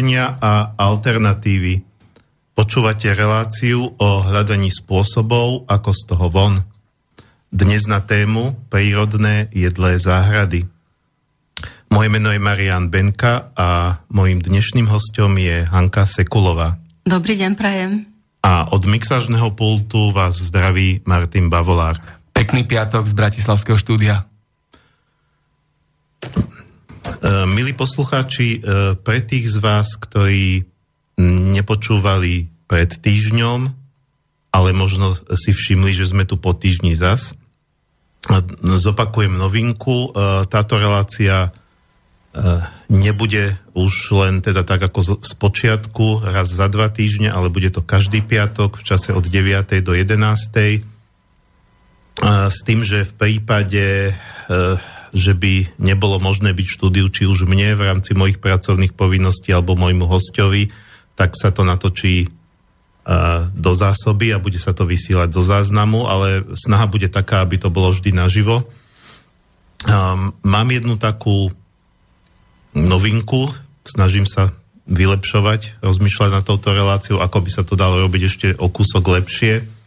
riešenia a alternatívy. Počúvate reláciu o hľadaní spôsobov, ako z toho von. Dnes na tému prírodné jedlé záhrady. Moje meno je Marian Benka a mojim dnešným hostom je Hanka Sekulová. Dobrý deň, prajem. A od mixážneho pultu vás zdraví Martin Bavolár. Pekný piatok z Bratislavského štúdia. E, milí poslucháči, e, pre tých z vás, ktorí nepočúvali pred týždňom, ale možno si všimli, že sme tu po týždni zas, zopakujem novinku. E, táto relácia nebude už len teda tak ako z počiatku, raz za dva týždne, ale bude to každý piatok v čase od 9. do 11. S tým, že v prípade že by nebolo možné byť v štúdiu, či už mne v rámci mojich pracovných povinností alebo môjmu hostovi, tak sa to natočí uh, do zásoby a bude sa to vysielať do záznamu, ale snaha bude taká, aby to bolo vždy naživo. Um, mám jednu takú novinku, snažím sa vylepšovať, rozmýšľať na touto reláciu, ako by sa to dalo robiť ešte o kúsok lepšie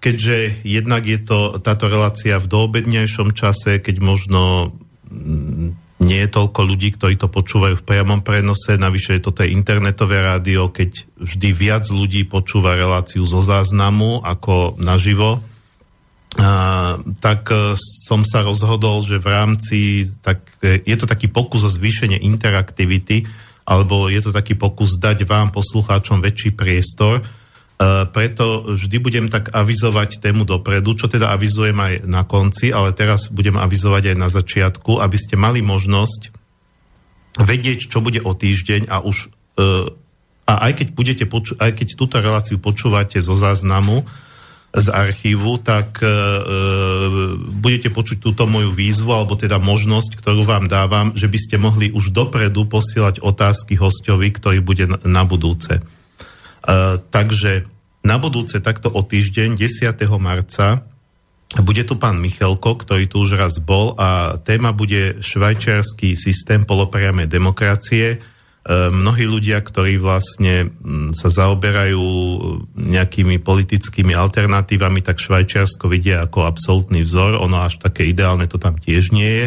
keďže jednak je to táto relácia v doobednejšom čase, keď možno mm, nie je toľko ľudí, ktorí to počúvajú v priamom prenose, navyše je to tej internetové rádio, keď vždy viac ľudí počúva reláciu zo záznamu ako naživo, a, tak e, som sa rozhodol, že v rámci, tak, e, je to taký pokus o zvýšenie interaktivity, alebo je to taký pokus dať vám, poslucháčom, väčší priestor, preto vždy budem tak avizovať tému dopredu, čo teda avizujem aj na konci, ale teraz budem avizovať aj na začiatku, aby ste mali možnosť vedieť, čo bude o týždeň a už e, a aj keď, budete poču- aj keď túto reláciu počúvate zo záznamu z archívu, tak e, budete počuť túto moju výzvu, alebo teda možnosť, ktorú vám dávam, že by ste mohli už dopredu posielať otázky hostovi, ktorý bude na budúce. E, takže na budúce takto o týždeň, 10. marca, bude tu pán Michalko, ktorý tu už raz bol a téma bude švajčiarsky systém polopriamej demokracie. E, mnohí ľudia, ktorí vlastne sa zaoberajú nejakými politickými alternatívami, tak Švajčiarsko vidia ako absolútny vzor. Ono až také ideálne to tam tiež nie je.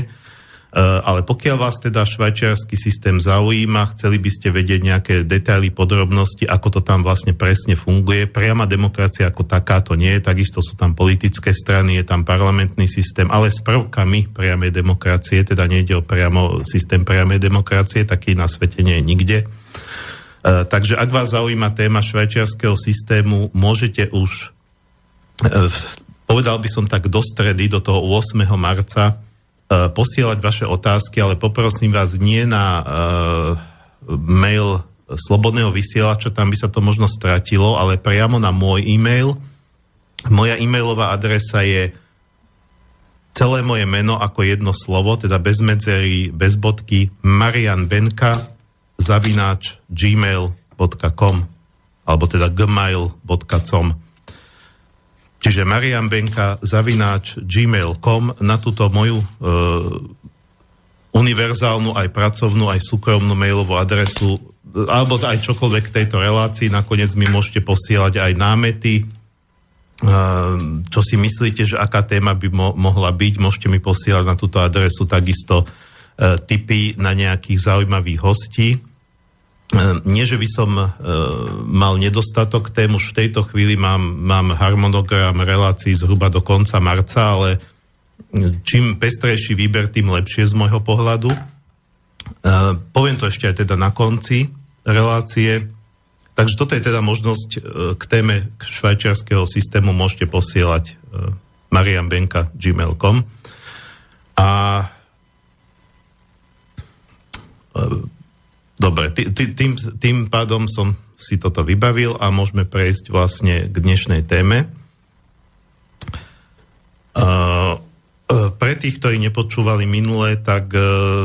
Eh, ale pokiaľ vás teda švajčiarsky systém zaujíma, chceli by ste vedieť nejaké detaily, podrobnosti, ako to tam vlastne presne funguje. Priama demokracia ako takáto nie je, takisto sú tam politické strany, je tam parlamentný systém, ale s prvkami priamej demokracie, teda nejde o priamo systém priamej demokracie, taký na svete nie je nikde. Uh, takže ak vás zaujíma téma švajčiarského systému, môžete už, uh, povedal by som tak do stredy, do toho 8. marca, posielať vaše otázky, ale poprosím vás nie na uh, mail slobodného vysielača, tam by sa to možno stratilo, ale priamo na môj e-mail. Moja e-mailová adresa je celé moje meno ako jedno slovo, teda bez medzery, bez bodky, marianbenka zavináč gmail.com alebo teda gmail.com. Čiže Marian Benka zavináč gmail.com na túto moju e, univerzálnu, aj pracovnú, aj súkromnú mailovú adresu alebo aj čokoľvek k tejto relácii. Nakoniec mi môžete posielať aj námety, e, čo si myslíte, že aká téma by mo- mohla byť. Môžete mi posielať na túto adresu takisto e, tipy na nejakých zaujímavých hostí. Ehm, nie, že by som uh, mal nedostatok tém, už v tejto chvíli mám, mám harmonogram relácií zhruba do konca marca, ale čím pestrejší výber, tým lepšie z môjho pohľadu. Uh, poviem to ešte aj teda na konci relácie. Takže toto je teda možnosť uh, k téme švajčiarského systému môžete posielať uh, marianbenka.gmail.com a uh, Dobre, tým, tým pádom som si toto vybavil a môžeme prejsť vlastne k dnešnej téme. Uh, pre tých, ktorí nepočúvali minule, tak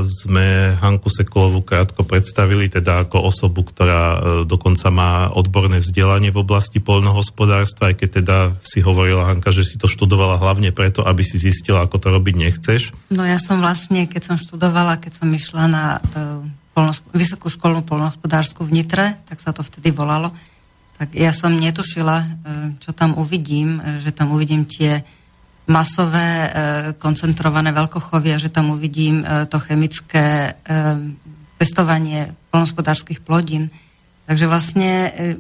sme Hanku Sekulovu krátko predstavili, teda ako osobu, ktorá dokonca má odborné vzdelanie v oblasti poľnohospodárstva, aj keď teda si hovorila Hanka, že si to študovala hlavne preto, aby si zistila, ako to robiť nechceš. No ja som vlastne, keď som študovala, keď som išla na Vysokú školu polnohospodárskú v Nitre, tak sa to vtedy volalo. Tak ja som netušila, e, čo tam uvidím, e, že tam uvidím tie masové e, koncentrované veľkochovy a že tam uvidím to chemické pestovanie polnohospodárskych plodín. Takže vlastne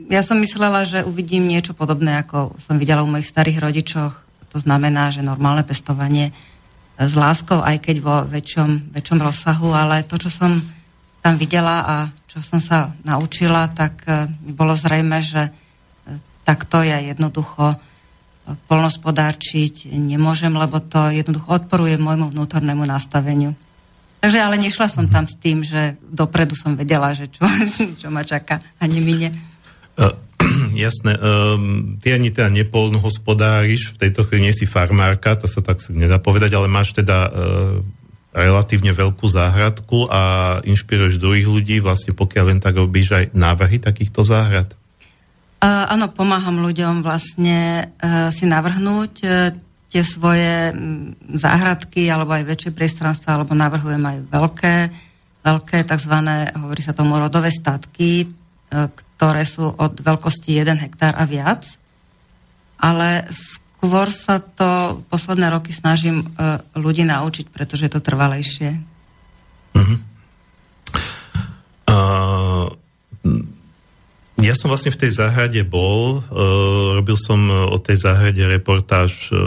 ja som myslela, že uvidím niečo podobné, ako som videla u mojich starých rodičoch. To znamená, že normálne pestovanie s láskou, aj keď vo väčšom, väčšom rozsahu, ale to, čo som tam videla a čo som sa naučila, tak e, mi bolo zrejme, že e, takto ja jednoducho e, polnospodárčiť nemôžem, lebo to jednoducho odporuje môjmu vnútornému nastaveniu. Takže ale nešla som tam s tým, že dopredu som vedela, že čo, čo ma čaká a nemine. Jasné. Um, ty ani teda nepolnohospodáriš, v tejto chvíli nie si farmárka, to sa tak nedá povedať, ale máš teda uh, relatívne veľkú záhradku a inšpiruješ druhých ľudí, vlastne pokiaľ len tak robíš aj návrhy takýchto záhrad? Uh, áno, pomáham ľuďom vlastne uh, si navrhnúť uh, tie svoje um, záhradky alebo aj väčšie priestranstva, alebo navrhujem aj veľké, veľké tzv. hovorí sa tomu rodové statky, uh, ktoré sú od veľkosti 1 hektár a viac. Ale skôr sa to posledné roky snažím uh, ľudí naučiť, pretože je to trvalejšie. Uh-huh. Uh, ja som vlastne v tej záhrade bol, uh, robil som o tej záhrade reportáž uh,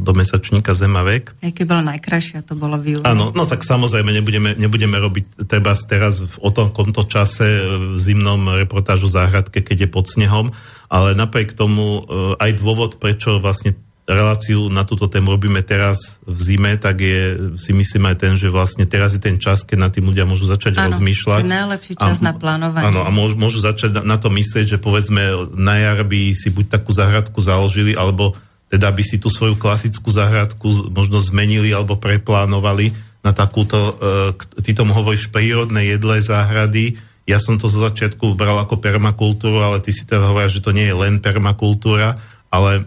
do mesačníka Zemavek. Aj keď bola najkrajšia, to bolo v júli. Áno, no tak samozrejme, nebudeme, nebudeme robiť treba teraz v, o tom tomto čase e, v zimnom reportážu záhradke, keď je pod snehom, ale napriek tomu aj dôvod, prečo vlastne reláciu na túto tému robíme teraz v zime, tak je, si myslím aj ten, že vlastne teraz je ten čas, keď na tým ľudia môžu začať ano, rozmýšľať. Áno, najlepší čas a, na plánovanie. Áno, a môžu, môžu začať na, na to myslieť, že povedzme na jar by si buď takú záhradku založili, alebo teda by si tú svoju klasickú záhradku možno zmenili alebo preplánovali na takúto, e, ty tomu hovoríš, prírodné jedlé záhrady. Ja som to zo začiatku bral ako permakultúru, ale ty si teda hovoríš, že to nie je len permakultúra, ale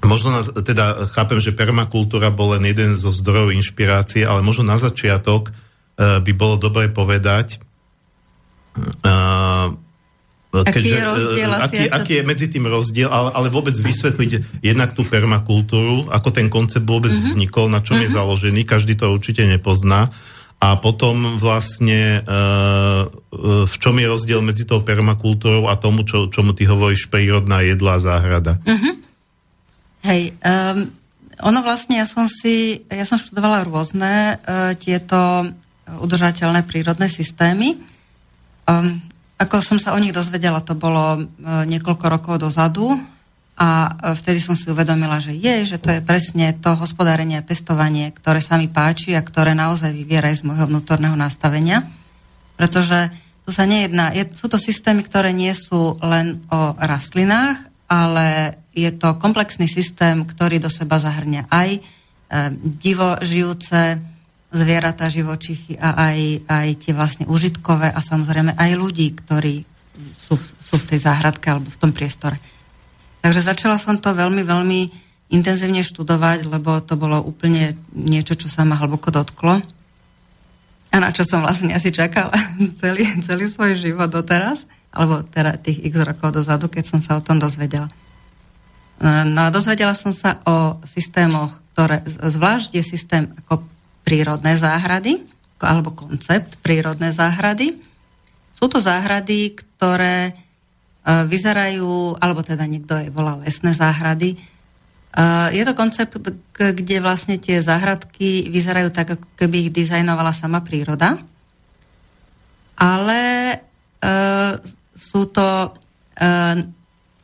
Možno nás, teda chápem, že permakultúra bol len jeden zo zdrojov inšpirácie, ale možno na začiatok uh, by bolo dobre povedať, uh, aký keďže, je rozdiel aký, aký je medzi tým rozdiel, ale, ale vôbec vysvetliť jednak tú permakultúru, ako ten koncept vôbec uh-huh. vznikol, na čom uh-huh. je mhm. založený, každý to určite nepozná. A potom vlastne uh, v čom je rozdiel medzi tou permakultúrou a tomu, čo, čomu ty hovoríš prírodná jedlá záhrada. Uh-huh. Hej, um, ono vlastne, ja som si, ja som študovala rôzne uh, tieto udržateľné prírodné systémy. Um, ako som sa o nich dozvedela, to bolo uh, niekoľko rokov dozadu a uh, vtedy som si uvedomila, že je, že to je presne to hospodárenie a pestovanie, ktoré sa mi páči a ktoré naozaj vyviera z môjho vnútorného nastavenia. Pretože tu sa nejedná, je, sú to systémy, ktoré nie sú len o rastlinách, ale je to komplexný systém, ktorý do seba zahrňa aj e, divo žijúce zvieratá, živočichy a aj, aj tie vlastne užitkové a samozrejme aj ľudí, ktorí sú, sú v tej záhradke alebo v tom priestore. Takže začala som to veľmi, veľmi intenzívne študovať, lebo to bolo úplne niečo, čo sa ma hlboko dotklo a na čo som vlastne asi čakala celý, celý svoj život doteraz alebo teda tých x rokov dozadu, keď som sa o tom dozvedela. No a dozvedela som sa o systémoch, ktoré, zvlášť je systém ako prírodné záhrady, alebo koncept prírodné záhrady. Sú to záhrady, ktoré e, vyzerajú, alebo teda niekto je volá lesné záhrady. E, je to koncept, kde vlastne tie záhradky vyzerajú tak, ako keby ich dizajnovala sama príroda. Ale e, sú to, e,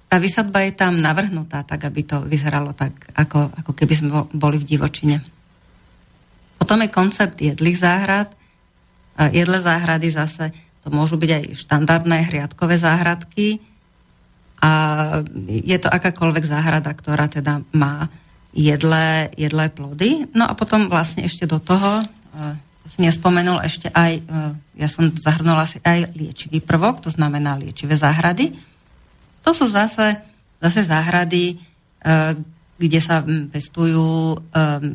tá vysadba je tam navrhnutá tak, aby to vyzeralo tak, ako, ako keby sme boli v divočine. Potom je koncept jedlých záhrad. Jedle záhrady zase, to môžu byť aj štandardné hriadkové záhradky a je to akákoľvek záhrada, ktorá teda má jedlé, jedlé plody. No a potom vlastne ešte do toho e, nespomenul ešte aj, e, ja som zahrnula si aj liečivý prvok, to znamená liečivé záhrady. To sú zase, zase záhrady, e, kde sa pestujú e,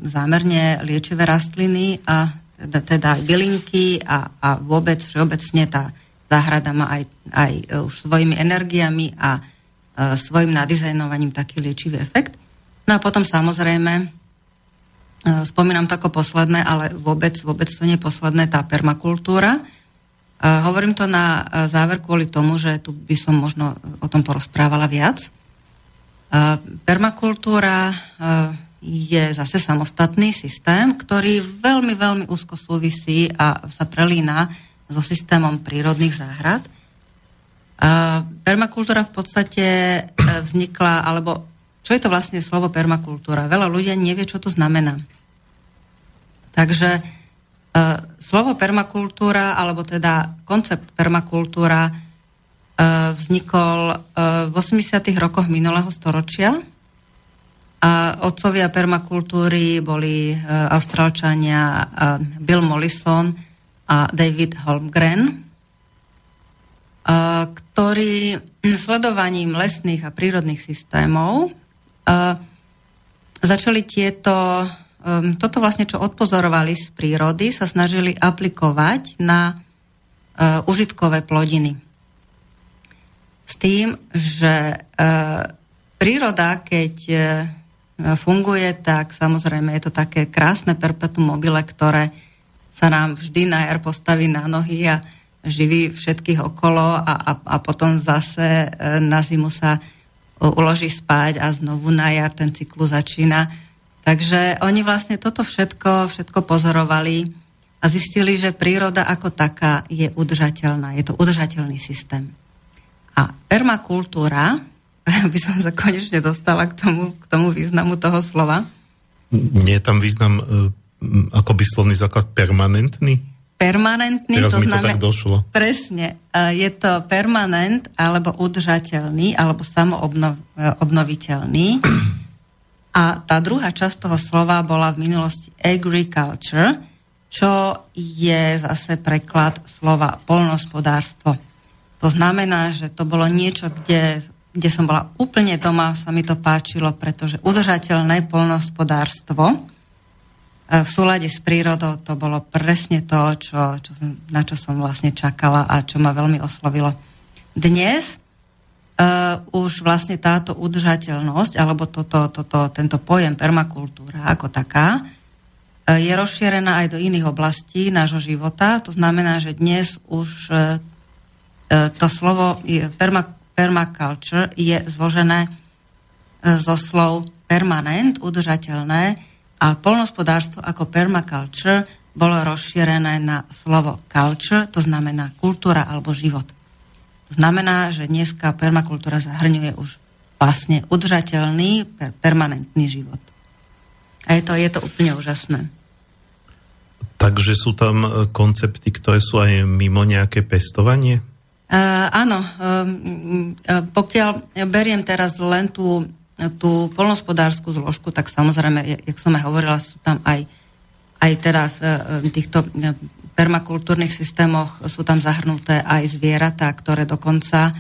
zámerne liečivé rastliny a teda, teda aj bylinky a, a vôbec všeobecne tá záhrada má aj, aj už svojimi energiami a svojim nadizajnovaním taký liečivý efekt. No a potom samozrejme, spomínam to posledné, ale vôbec, vôbec to nie je posledné, tá permakultúra. E, hovorím to na e, záver kvôli tomu, že tu by som možno o tom porozprávala viac. E, permakultúra e, je zase samostatný systém, ktorý veľmi, veľmi úzko súvisí a sa prelína so systémom prírodných záhrad. Permakultúra v podstate vznikla, alebo čo je to vlastne slovo permakultúra? Veľa ľudia nevie, čo to znamená. Takže e, slovo permakultúra, alebo teda koncept permakultúra e, vznikol e, v 80. rokoch minulého storočia a otcovia permakultúry boli e, austrálčania e, Bill Mollison a David Holmgren, e, ktorí sledovaním lesných a prírodných systémov začali tieto, um, toto vlastne, čo odpozorovali z prírody, sa snažili aplikovať na uh, užitkové plodiny. S tým, že uh, príroda, keď uh, funguje, tak samozrejme je to také krásne perpetuum mobile, ktoré sa nám vždy na jar postaví na nohy a živí všetkých okolo a, a, a potom zase na zimu sa uloží spať a znovu na jar ten cyklus začína. Takže oni vlastne toto všetko, všetko pozorovali a zistili, že príroda ako taká je udržateľná. Je to udržateľný systém. A permakultúra, by som sa konečne dostala k tomu, k tomu významu toho slova. Nie je tam význam e, ako by slovný základ permanentný? Permanentný, Teraz to znamená... Presne. Je to permanent, alebo udržateľný, alebo samoobnoviteľný. A tá druhá časť toho slova bola v minulosti agriculture, čo je zase preklad slova polnospodárstvo. To znamená, že to bolo niečo, kde, kde som bola úplne doma, sa mi to páčilo, pretože udržateľné polnospodárstvo v súlade s prírodou to bolo presne to, čo, čo, na čo som vlastne čakala a čo ma veľmi oslovilo. Dnes uh, už vlastne táto udržateľnosť, alebo toto, toto, tento pojem permakultúra ako taká, uh, je rozšírená aj do iných oblastí nášho života. To znamená, že dnes už uh, to slovo perma, permaculture je zložené zo slov permanent, udržateľné, a polnospodárstvo ako permaculture bolo rozšírené na slovo culture, to znamená kultúra alebo život. To znamená, že dneska permakultúra zahrňuje už vlastne udržateľný, per, permanentný život. A je to, je to úplne úžasné. Takže sú tam e, koncepty, ktoré sú aj mimo nejaké pestovanie? Uh, áno, um, uh, pokiaľ beriem teraz len tú tú polnospodárskú zložku, tak samozrejme, jak som aj hovorila, sú tam aj, aj teda v týchto permakultúrnych systémoch sú tam zahrnuté aj zvieratá, ktoré dokonca e,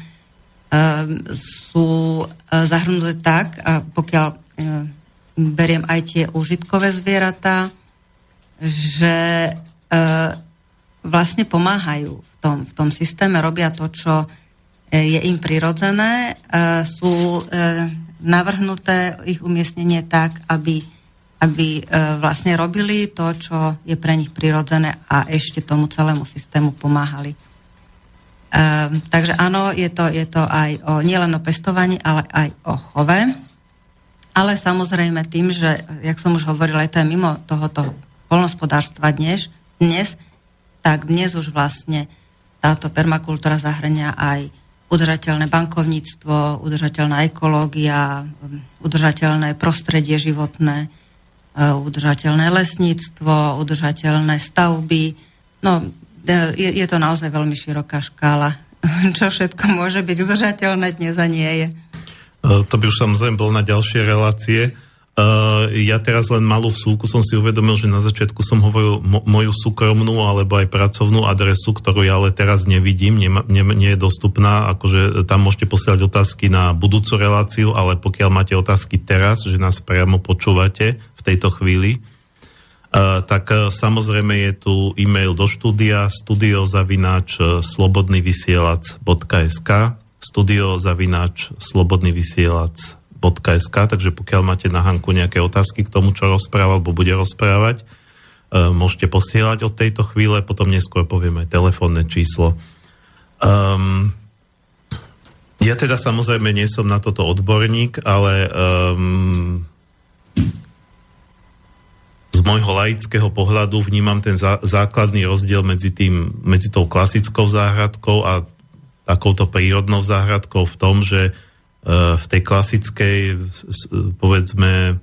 sú e, zahrnuté tak, a pokiaľ e, beriem aj tie užitkové zvieratá, že vlastne pomáhajú v tom, v tom systéme, robia to, čo je im prirodzené, sú navrhnuté ich umiestnenie tak, aby, aby e, vlastne robili to, čo je pre nich prirodzené a ešte tomu celému systému pomáhali. Um, takže áno, je to, je to aj o, nielen o pestovaní, ale aj o chove. Ale samozrejme tým, že, jak som už hovorila, je to aj mimo tohoto polnospodárstva dnes, dnes, tak dnes už vlastne táto permakultúra zahrania aj udržateľné bankovníctvo, udržateľná ekológia, udržateľné prostredie životné, e, udržateľné lesníctvo, udržateľné stavby. No, e, je, je to naozaj veľmi široká škála, čo všetko môže byť udržateľné, dnes a nie je. E, to by už samozrejme bol na ďalšie relácie. Uh, ja teraz len malú vsúku som si uvedomil, že na začiatku som hovoril mo- moju súkromnú alebo aj pracovnú adresu, ktorú ja ale teraz nevidím, nie, nie, nie je dostupná, akože tam môžete posielať otázky na budúcu reláciu, ale pokiaľ máte otázky teraz, že nás priamo počúvate v tejto chvíli, tak uh, samozrejme je tu e-mail do štúdia studiozavináč slobodnyvysielac.sk studiozavináč slobodnyvysielac.sk takže pokiaľ máte na Hanku nejaké otázky k tomu, čo rozprával alebo bude rozprávať, uh, môžete posielať od tejto chvíle, potom neskôr povieme telefónne číslo. Um, ja teda samozrejme nie som na toto odborník, ale um, z môjho laického pohľadu vnímam ten zá, základný rozdiel medzi, tým, medzi tou klasickou záhradkou a takouto prírodnou záhradkou v tom, že uh, v tej klasickej, povedzme,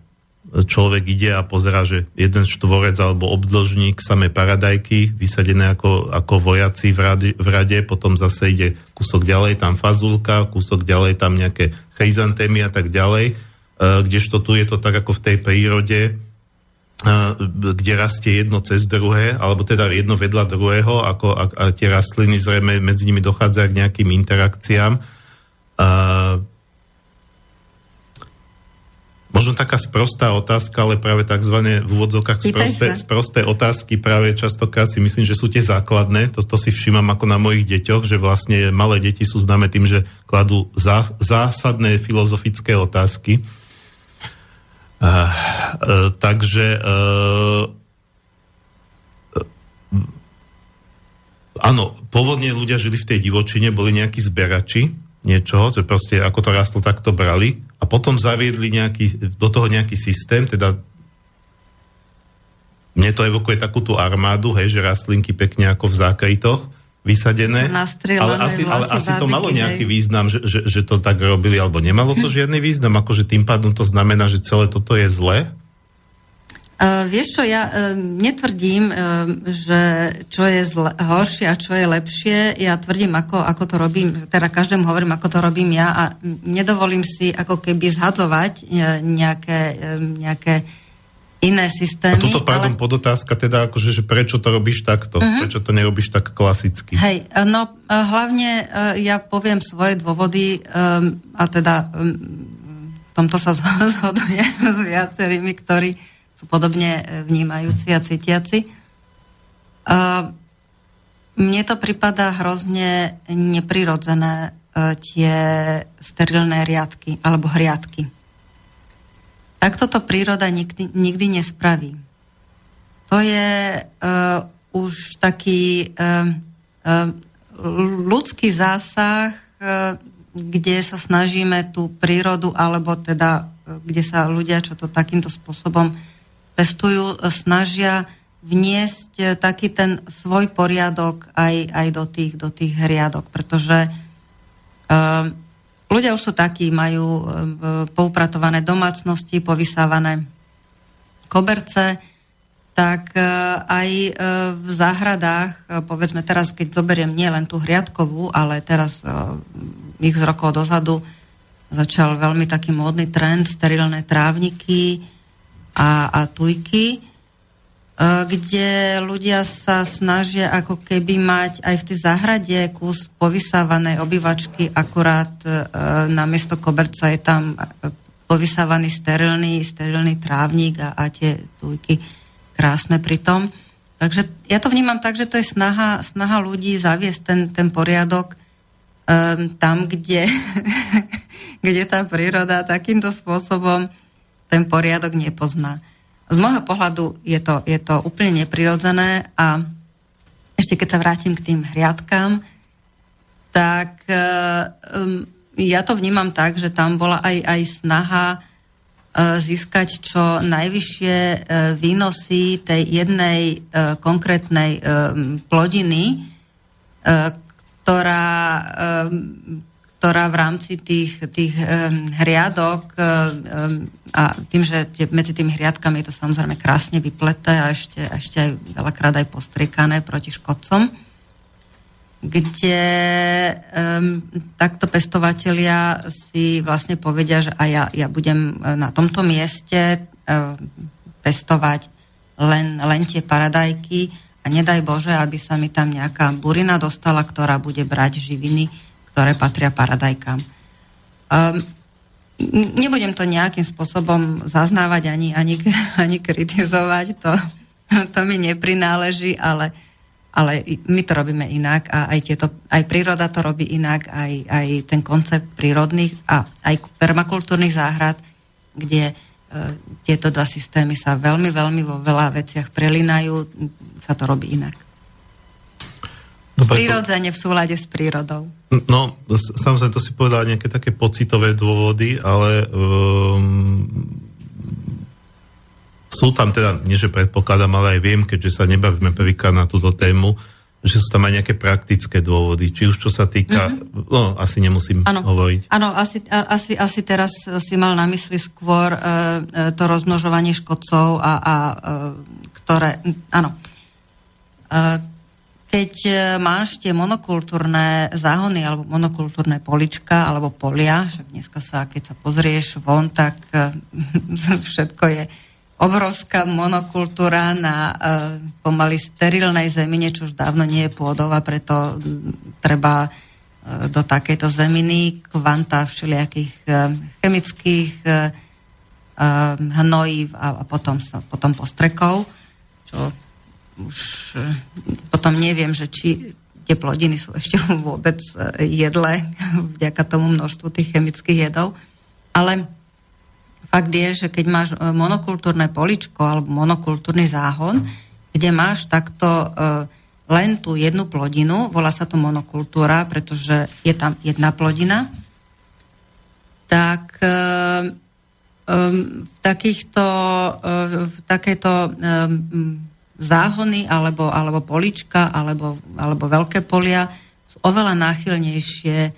človek ide a pozera, že jeden štvorec alebo obdlžník samé paradajky, vysadené ako, ako vojaci v rade, v rade, potom zase ide kúsok ďalej, tam fazulka, kúsok ďalej, tam nejaké chryzantémy a tak ďalej, uh, kdežto tu je to tak ako v tej prírode, kde rastie jedno cez druhé, alebo teda jedno vedľa druhého, ako a, a tie rastliny zrejme medzi nimi dochádza k nejakým interakciám. Uh, Možno taká sprostá otázka, ale práve tzv. v úvodzovkách sprosté, sprosté otázky práve častokrát si myslím, že sú tie základné. Toto si všímam ako na mojich deťoch, že vlastne malé deti sú známe tým, že kladú zá, zásadné filozofické otázky. Uh, uh, takže uh, áno, pôvodne ľudia žili v tej divočine, boli nejakí zberači, niečoho, že proste ako to rastlo, tak to brali a potom zaviedli nejaký, do toho nejaký systém, teda mne to evokuje takú tú armádu, hej, že rastlinky pekne ako v zákrytoch vysadené, ale asi, ale asi to malo nejaký hej. význam, že, že, že to tak robili, alebo nemalo to žiadny význam, akože tým pádom to znamená, že celé toto je zle? Uh, vieš čo, ja uh, netvrdím, uh, že čo je zle, horšie a čo je lepšie. Ja tvrdím, ako, ako to robím, teda každému hovorím, ako to robím ja a nedovolím si ako keby zhadzovať nejaké, nejaké iné systémy. A toto, pardon, ale... podotázka teda, akože, že prečo to robíš takto? Uh-huh. Prečo to nerobíš tak klasicky? Hej, no hlavne ja poviem svoje dôvody um, a teda um, v tomto sa zhodujem s viacerými, ktorí sú podobne e, vnímajúci a cítiaci. A mne to prípada hrozne neprirodzené e, tie sterilné riadky alebo hriadky. Takto to príroda nikdy, nikdy nespraví. To je uh, už taký uh, uh, ľudský zásah, uh, kde sa snažíme tú prírodu, alebo teda uh, kde sa ľudia, čo to takýmto spôsobom pestujú, snažia vniesť eh, taký ten svoj poriadok aj, aj do, tých, do tých hriadok, pretože uh, ľudia už sú takí, majú uh, poupratované domácnosti, povysávané koberce, tak uh, aj uh, v záhradách, uh, povedzme teraz, keď zoberiem nie len tú hriadkovú, ale teraz uh, x rokov dozadu začal veľmi taký módny trend, sterilné trávniky, a, a tujky, e, kde ľudia sa snažia ako keby mať aj v tej záhrade kus povysávanej obyvačky, akurát e, na miesto koberca je tam povysávaný sterilný, sterilný trávnik a, a tie tujky krásne pritom. Takže ja to vnímam tak, že to je snaha, snaha ľudí zaviesť ten, ten poriadok um, tam, kde, kde tá príroda takýmto spôsobom ten poriadok nepozná. Z môjho pohľadu je to, je to úplne neprirodzené a ešte keď sa vrátim k tým hriadkám, tak um, ja to vnímam tak, že tam bola aj, aj snaha uh, získať čo najvyššie uh, výnosy tej jednej uh, konkrétnej um, plodiny, uh, ktorá um, ktorá v rámci tých, tých um, hriadok um, a tým, že tie, medzi tými hriadkami je to samozrejme krásne vypleté a ešte, ešte aj veľakrát aj postriekané proti škodcom, kde um, takto pestovatelia si vlastne povedia, že aj ja, ja budem na tomto mieste um, pestovať len, len tie paradajky a nedaj Bože, aby sa mi tam nejaká burina dostala, ktorá bude brať živiny ktoré patria paradajkám. Um, nebudem to nejakým spôsobom zaznávať ani, ani, ani kritizovať, to, to mi neprináleží, ale, ale my to robíme inak a aj, tieto, aj príroda to robí inak, aj, aj ten koncept prírodných a aj permakultúrnych záhrad, kde e, tieto dva systémy sa veľmi, veľmi vo veľa veciach prelinajú, sa to robí inak. No, Prirodzene v súlade s prírodou. No, samozrejme, to si povedal nejaké také pocitové dôvody, ale um, sú tam teda, nie že predpokladám, ale aj viem, keďže sa nebavíme prvýkrát na túto tému, že sú tam aj nejaké praktické dôvody. Či už čo sa týka, mm-hmm. no asi nemusím ano. hovoriť. Áno, asi, asi, asi teraz si mal na mysli skôr uh, to rozmnožovanie škodcov a, a uh, ktoré, áno. Uh, keď e, máš tie monokultúrne záhony alebo monokultúrne polička alebo polia, však dneska sa, keď sa pozrieš von, tak e, všetko je obrovská monokultúra na uh, pomaly sterilnej zemine, čo už dávno nie je pôdova, preto treba do takejto zeminy kvanta všelijakých chemických hnojív a, potom, potom postrekov, čo už e, potom neviem, že či tie plodiny sú ešte vôbec e, jedle vďaka tomu množstvu tých chemických jedov. Ale fakt je, že keď máš e, monokultúrne poličko alebo monokultúrny záhon, kde máš takto len tú jednu plodinu, volá sa to monokultúra, pretože je tam jedna plodina, tak v takýchto, v takéto záhony alebo, alebo polička alebo, alebo veľké polia sú oveľa náchylnejšie e,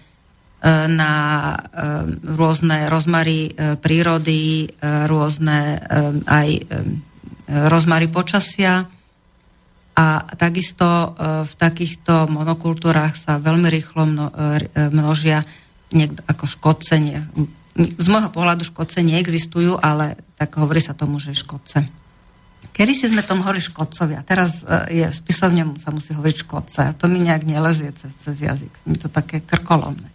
na e, rôzne rozmary e, prírody, rôzne aj rozmary počasia a takisto v takýchto monokultúrach sa veľmi rýchlo množia niekto ako škodce. Z môjho pohľadu škodce neexistujú, ale tak hovorí sa tomu, že škodce. Kedy si sme tomu hovorili škodcovia, teraz e, je spisovne sa musí hovoriť škodce a to mi nejak nelezie cez, cez jazyk. Mi to také krkolomné.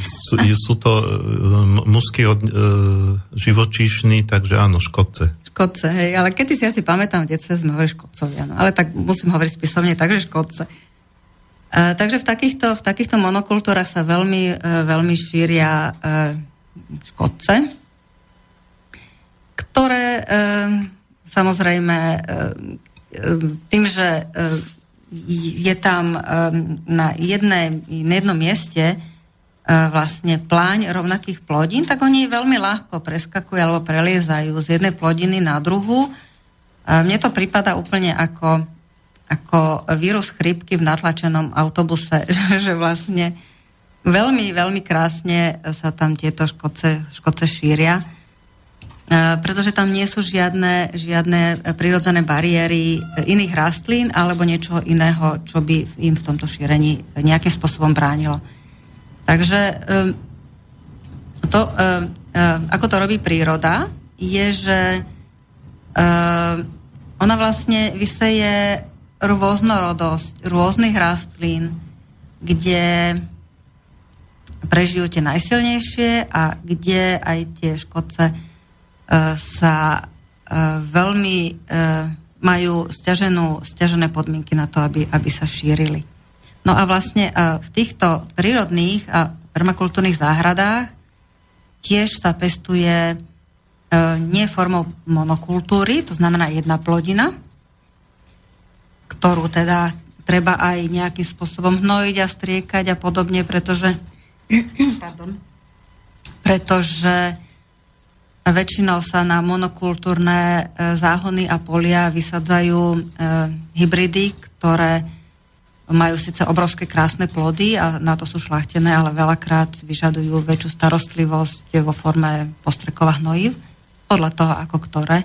Sú, sú to uh, musky od, uh, živočíšny, takže áno, škodce. Škodce, hej, ale keď si asi pamätám, v detstve sme hovorili škodcovia, no, ale tak musím hovoriť spisovne, takže škodce. Uh, takže v takýchto, v takýchto monokultúrach sa veľmi, uh, veľmi šíria uh, škodce, ktoré uh, Samozrejme, e, e, tým, že e, je tam na, jedné, na jednom mieste vlastne pláň rovnakých plodín, tak oni veľmi ľahko preskakujú alebo preliezajú z jednej plodiny na druhú. Mne to prípada úplne ako, ako vírus chrypky v natlačenom autobuse, že vlastne veľmi, veľmi krásne sa tam tieto škodce, škodce šíria pretože tam nie sú žiadne, žiadne prirodzené bariéry iných rastlín alebo niečoho iného, čo by im v tomto šírení nejakým spôsobom bránilo. Takže to, ako to robí príroda, je, že ona vlastne vyseje rôznorodosť rôznych rastlín, kde prežijú tie najsilnejšie a kde aj tie škodce sa e, veľmi e, majú stiaženú, stiažené podmienky na to, aby, aby sa šírili. No a vlastne v týchto prírodných a permakultúrnych záhradách tiež sa pestuje nie formou monokultúry, to znamená jedna plodina, ktorú teda treba aj nejakým spôsobom hnojiť a striekať a podobne, pretože, pardon, pretože Väčšinou sa na monokultúrne e, záhony a polia vysadzajú e, hybridy, ktoré majú síce obrovské krásne plody a na to sú šlachtené, ale veľakrát vyžadujú väčšiu starostlivosť vo forme postrekova hnojiv, podľa toho ako ktoré.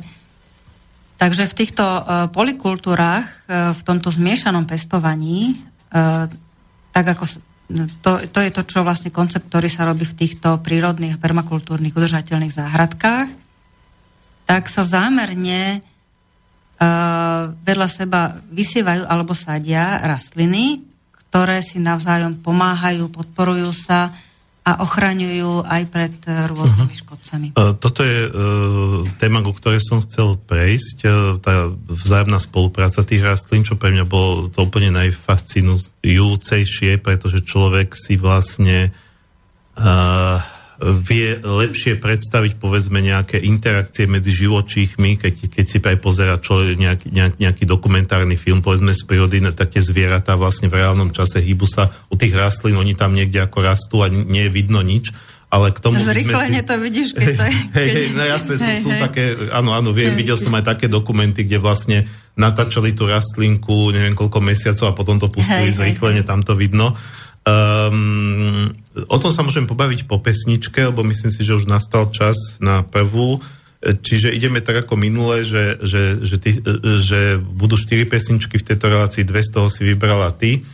Takže v týchto e, polikultúrach, v tomto zmiešanom pestovaní, tak ako to, to je to, čo vlastne koncept, ktorý sa robí v týchto prírodných permakultúrnych udržateľných záhradkách, tak sa zámerne uh, vedľa seba vysievajú alebo sadia rastliny, ktoré si navzájom pomáhajú, podporujú sa a ochraňujú aj pred e, rôznymi uh-huh. škodcami. Toto je uh, téma, ku ktorej som chcel prejsť. Tá vzájomná spolupráca tých rastlín, čo pre mňa bolo to úplne najfascinujúcejšie, pretože človek si vlastne uh, vie lepšie predstaviť povedzme nejaké interakcie medzi živočíchmi, keď, keď si aj pozera čo, nejaký, nejak, nejaký dokumentárny film, povedzme z prírody, tak tie zvieratá vlastne v reálnom čase hýbu sa u tých rastlín, oni tam niekde ako rastú a nie je vidno nič. Ale k tomu Zrychlenie si... to vidíš, keď to je... Hej, hej, no jasne, sú, sú také, áno, áno, viem, videl som aj také dokumenty, kde vlastne natáčali tú rastlinku neviem koľko mesiacov a potom to pustili hej, zrychlenie, hej. tam to vidno. Um, o tom sa môžem pobaviť po pesničke, lebo myslím si, že už nastal čas na prvú. Čiže ideme tak ako minule, že, že, že, ty, že budú štyri pesničky v tejto relácii, dve z toho si vybrala ty.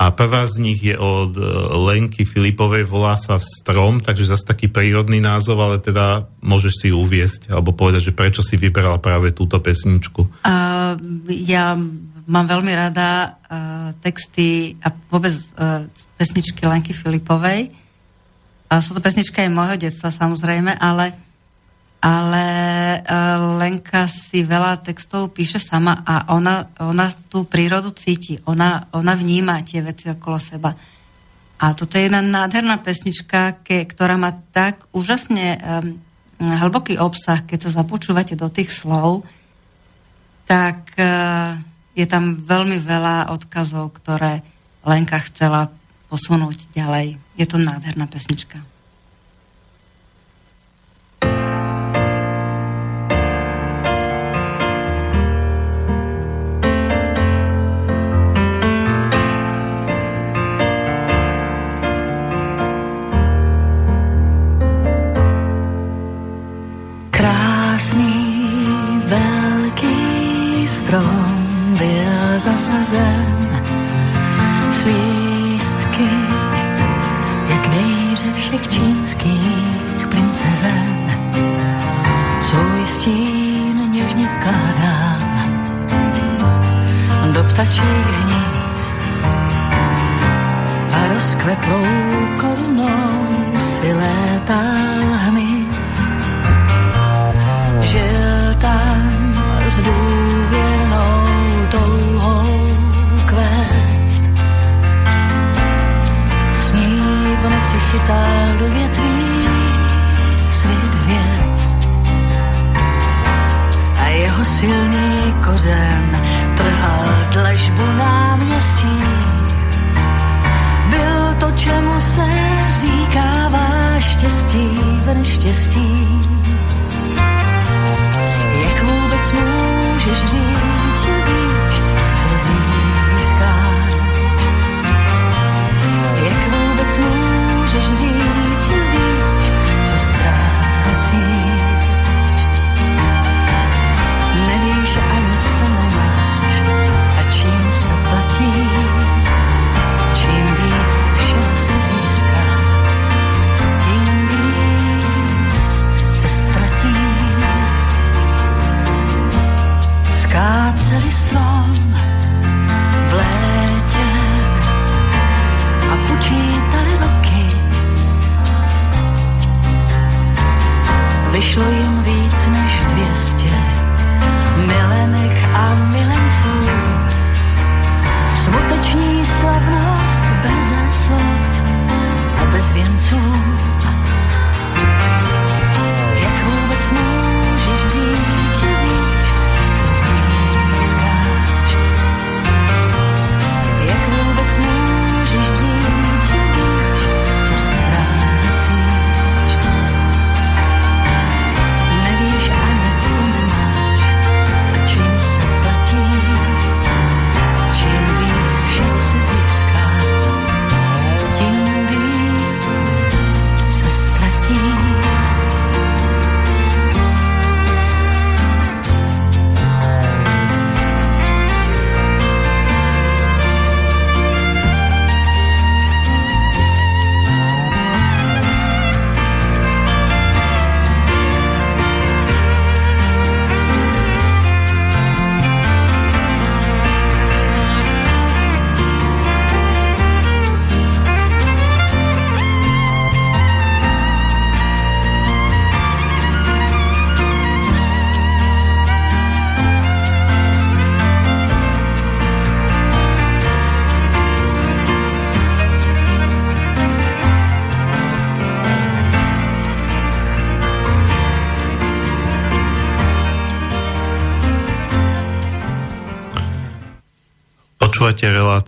A prvá z nich je od Lenky Filipovej, volá sa Strom, takže zase taký prírodný názov, ale teda môžeš si uviesť, alebo povedať, že prečo si vybrala práve túto pesničku. Uh, ja mám veľmi rada uh, texty a vôbec uh, pesničky Lenky Filipovej. A sú to pesničky aj môjho detstva samozrejme, ale, ale uh, Lenka si veľa textov píše sama a ona, ona tú prírodu cíti, ona, ona vníma tie veci okolo seba. A toto je jedna nádherná pesnička, ke, ktorá má tak úžasne um, hlboký obsah, keď sa započúvate do tých slov, tak uh, je tam veľmi veľa odkazov, ktoré Lenka chcela posunúť ďalej. Je to nádherná pesnička. Byl zasazen svístky, jak nejře všech čínských princezen. Svůj stín něžně vkládám do ptačích hnízd a rozkvetlou korunou si létal hmyz. Žil tam s důvěrnou chytal do větví svět hvězd. A jeho silný kořen trhal dlažbu náměstí. Byl to, čemu se říkává štěstí v neštěstí. Jak vůbec můžeš říct, že víš, získáš. Jak vůbec můžeš říct, že víš, co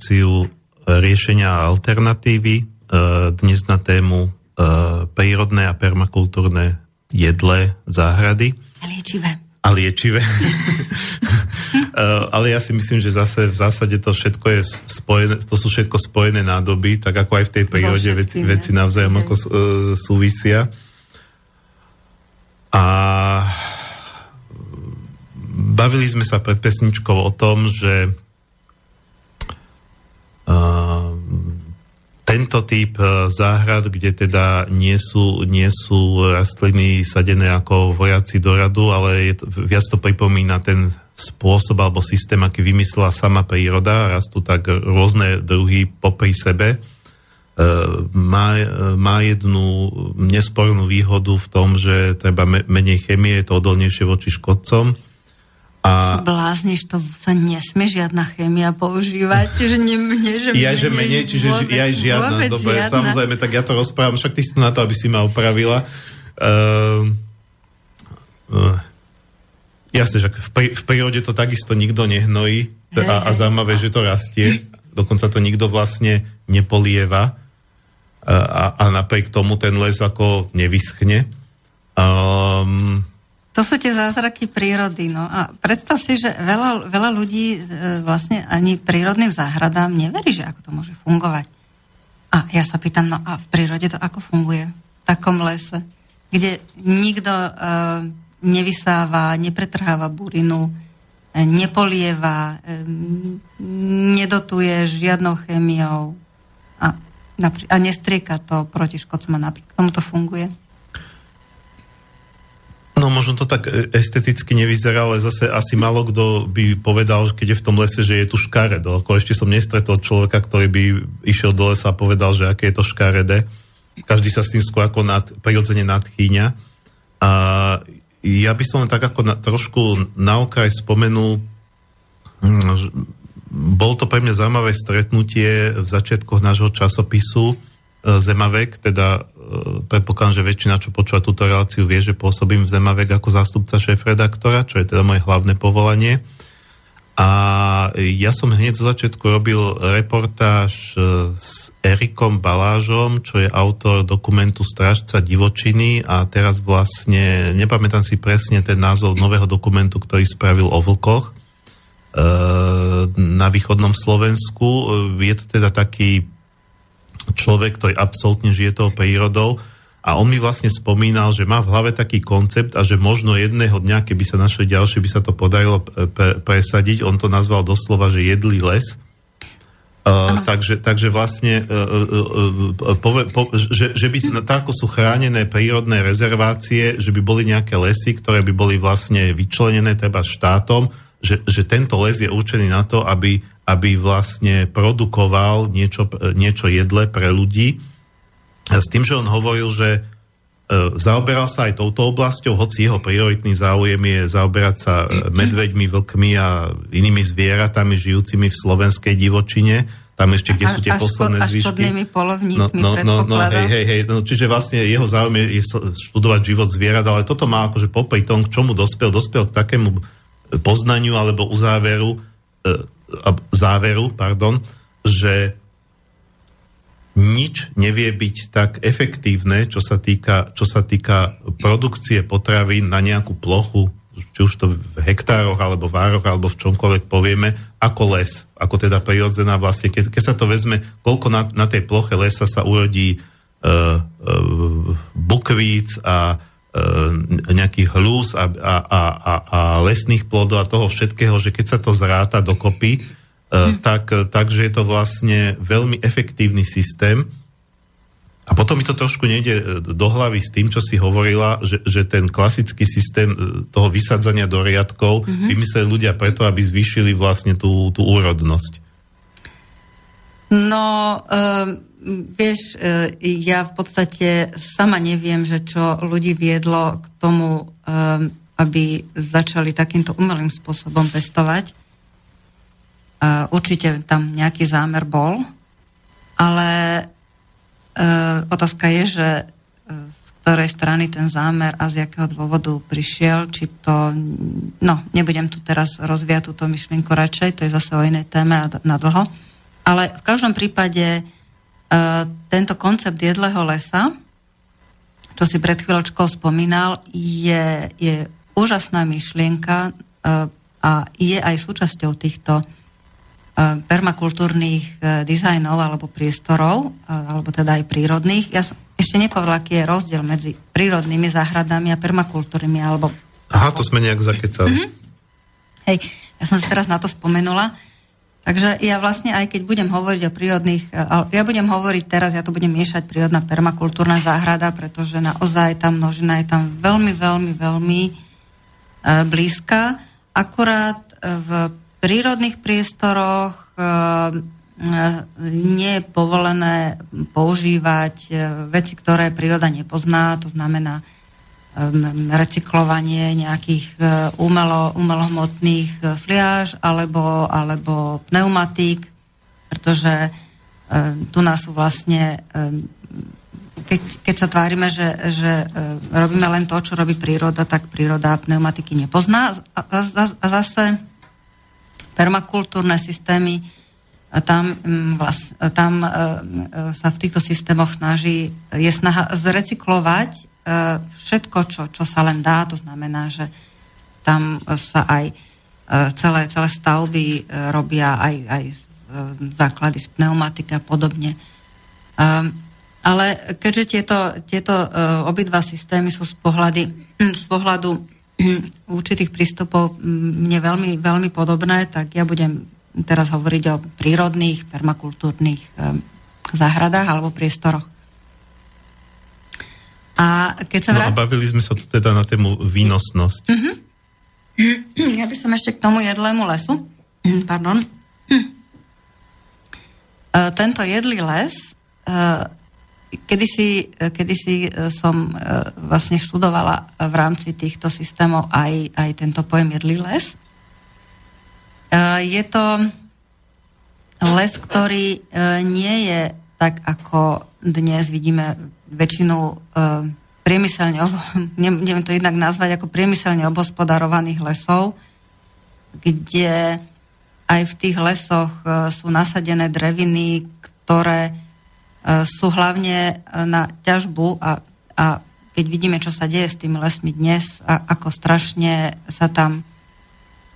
reláciu riešenia a alternatívy e, dnes na tému e, prírodné a permakultúrne jedle záhrady. A liečivé. A liečivé. Ale ja si myslím, že zase v zásade to všetko je spojené, to sú všetko spojené nádoby, tak ako aj v tej prírode veci, veci navzájom ako súvisia. A bavili sme sa pred pesničkou o tom, že tento typ e, záhrad, kde teda nie sú, nie sú rastliny sadené ako vojaci do radu, ale je to, viac to pripomína ten spôsob alebo systém, aký vymyslela sama príroda, rastú tak rôzne druhy popri sebe. E, má, má jednu nespornú výhodu v tom, že treba menej chemie, je to odolnejšie voči škodcom a... Blázniš, to sa nesmie žiadna chémia používať, že nie, nie že ja, že menej, čiže vôbec, ja žiadna, dobre, žiadna. samozrejme, tak ja to rozprávam, však ty si tu na to, aby si ma opravila. Uh, uh, jasne, že v, prí, v prírode to takisto nikto nehnojí hey, a, a zaujímavé, že to rastie, dokonca to nikto vlastne nepolieva a, a napriek tomu ten les ako nevyschne. Um, to sú tie zázraky prírody. No. A predstav si, že veľa, veľa ľudí e, vlastne ani prírodným záhradám neverí, že ako to môže fungovať. A ja sa pýtam, no a v prírode to ako funguje? V takom lese, kde nikto e, nevysáva, nepretrháva burinu, e, nepolieva, e, nedotuje žiadnou chemiou a, a nestrieka to proti škodcom napriek tomu to funguje. No možno to tak e, esteticky nevyzerá, ale zase asi malo kto by povedal, keď je v tom lese, že je tu škaredo. Ako ešte som nestretol človeka, ktorý by išiel do lesa a povedal, že aké je to škaredé. Každý sa s tým skôr ako nad, prirodzene nadchýňa. A ja by som len tak ako na, trošku na okraj spomenul, mm, bol to pre mňa zaujímavé stretnutie v začiatkoch nášho časopisu e, Zemavek, teda predpokladám, že väčšina, čo počúva túto reláciu, vie, že pôsobím v Zemavek ako zástupca šéf-redaktora, čo je teda moje hlavné povolanie. A ja som hneď zo začiatku robil reportáž e, s Erikom Balážom, čo je autor dokumentu Strážca divočiny a teraz vlastne, nepamätám si presne ten názov nového dokumentu, ktorý spravil o vlkoch e, na východnom Slovensku. Je to teda taký človek, ktorý absolútne žije tou prírodou a on mi vlastne spomínal, že má v hlave taký koncept a že možno jedného dňa, keby sa našli ďalšie, by sa to podarilo pre, presadiť. On to nazval doslova, že jedlý les. Uh, takže, takže vlastne, uh, uh, uh, pove, po, že, že by, tak ako sú chránené prírodné rezervácie, že by boli nejaké lesy, ktoré by boli vlastne vyčlenené treba štátom, že, že tento les je určený na to, aby aby vlastne produkoval niečo, niečo jedle pre ľudí. S tým, že on hovoril, že e, zaoberal sa aj touto oblasťou, hoci jeho prioritný záujem je zaoberať sa e, medveďmi, vlkmi a inými zvieratami žijúcimi v slovenskej divočine. Tam ešte, kde sú tie posledné zvyšky. polovníkmi, no, no, no, no, hej, hej, hej. No, čiže vlastne jeho záujem je, je študovať život zvierat, ale toto má akože popri tom, k čomu dospel, dospel k takému poznaniu alebo uzáveru, e, záveru, pardon, že nič nevie byť tak efektívne, čo sa týka, čo sa týka produkcie potravín na nejakú plochu, či už to v hektároch, alebo v ároch, alebo v čomkoľvek povieme, ako les, ako teda prirodzená vlastne. Keď, keď sa to vezme, koľko na, na tej ploche lesa sa urodí uh, uh, bukvíc a nejakých hlús a, a, a, a, lesných plodov a toho všetkého, že keď sa to zráta dokopy, hm. tak, takže je to vlastne veľmi efektívny systém. A potom mi to trošku nejde e, do hlavy s tým, čo si hovorila, že, že ten klasický systém e, toho vysadzania do riadkov mm-hmm. vymysleli ľudia preto, aby zvýšili vlastne tú, tú úrodnosť. No, um, vieš, ja v podstate sama neviem, že čo ľudí viedlo k tomu, um, aby začali takýmto umelým spôsobom pestovať. Určite tam nejaký zámer bol, ale e, otázka je, že e, z ktorej strany ten zámer a z jakého dôvodu prišiel, či to, no, nebudem tu teraz rozviať túto myšlienku radšej, to je zase o inej téme a na dlho. Ale v každom prípade tento koncept jedlého lesa, čo si pred chvíľočkou spomínal, je, je úžasná myšlienka uh, a je aj súčasťou týchto uh, permakultúrnych dizajnov alebo priestorov, alebo teda aj prírodných. Ja som, ešte nepovedala, aký je rozdiel medzi prírodnými záhradami a permakultúrnymi, alebo... Aha, to sme nejak zakecali. Mm-hmm. Hej, ja som si teraz na to spomenula. Takže ja vlastne, aj keď budem hovoriť o prírodných... Ja budem hovoriť teraz, ja to budem miešať prírodná permakultúrna záhrada, pretože naozaj tá množina je tam veľmi, veľmi, veľmi e, blízka. Akurát v prírodných priestoroch e, nie je povolené používať e, veci, ktoré príroda nepozná, to znamená recyklovanie nejakých e, umelo, umelohmotných e, fliaž alebo, alebo pneumatík, pretože tu nás sú vlastne, keď, keď sa tvárime, že, že robíme len to, čo robí príroda, tak príroda pneumatiky nepozná. A, zase permakultúrne systémy tam, vlast, tam e, e, sa v týchto systémoch snaží, je snaha zrecyklovať e, všetko, čo, čo sa len dá, to znamená, že tam sa aj celé, celé stavby robia aj, aj základy z pneumatiky a podobne. Ale keďže tieto, tieto obidva systémy sú z, pohľady, z pohľadu určitých prístupov mne veľmi, veľmi podobné, tak ja budem teraz hovoriť o prírodných, permakultúrnych záhradách alebo priestoroch. A keď sa vrát... No a bavili sme sa tu teda na tému výnosnosť. Uh-huh. Ja by som ešte k tomu jedlému lesu, pardon, e, tento jedlý les, e, kedysi, e, kedysi som vlastne študovala v rámci týchto systémov aj, aj tento pojem jedlý les. Je to les, ktorý nie je tak, ako dnes vidíme väčšinu eh, priemyselne, neviem to inak nazvať, ako priemyselne obospodarovaných lesov, kde aj v tých lesoch sú nasadené dreviny, ktoré sú hlavne na ťažbu a, a keď vidíme, čo sa deje s tými lesmi dnes, a ako strašne sa tam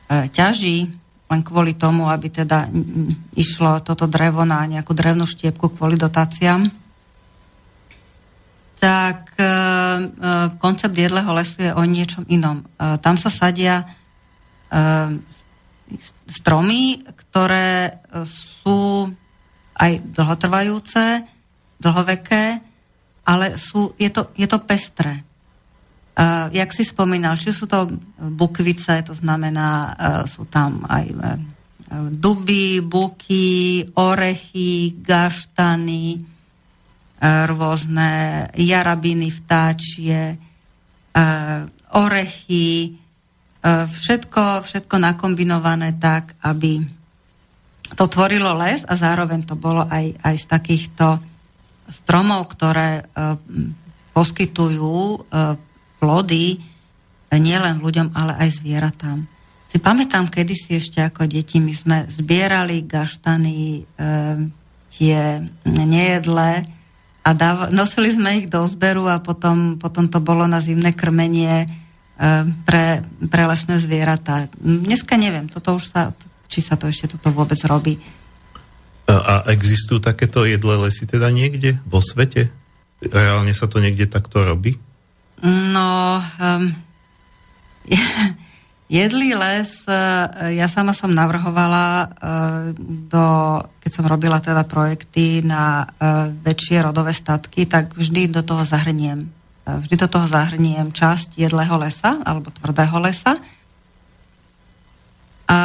ťaží, len kvôli tomu, aby teda išlo toto drevo na nejakú drevnú štiepku kvôli dotáciám, tak e, e, koncept jedlého lesu je o niečom inom. E, tam sa sadia stromy, ktoré sú aj dlhotrvajúce, dlhoveké, ale sú, je, to, je to pestré. Uh, jak si spomínal, či sú to bukvice, to znamená, uh, sú tam aj uh, duby, buky, orechy, gaštany, rôzne jarabiny, vtáčie, uh, orechy, uh, všetko, všetko nakombinované tak, aby to tvorilo les a zároveň to bolo aj, aj z takýchto stromov, ktoré poskytujú plody nielen ľuďom, ale aj zvieratám. Si pamätám kedysi ešte ako deti, my sme zbierali gaštany, e, tie nejedlé a dáv- nosili sme ich do zberu a potom, potom to bolo na zimné krmenie e, pre, pre lesné zvieratá. Dneska neviem, toto už sa, či sa to ešte toto vôbec robí. A existujú takéto jedlé lesy teda niekde vo svete? Reálne sa to niekde takto robí? No, um, jedlý les, e, ja sama som navrhovala, uh, do, keď som robila teda projekty na uh, väčšie rodové statky, tak vždy do toho zahrniem. Vždy do toho zahrniem časť jedlého lesa, alebo tvrdého lesa. A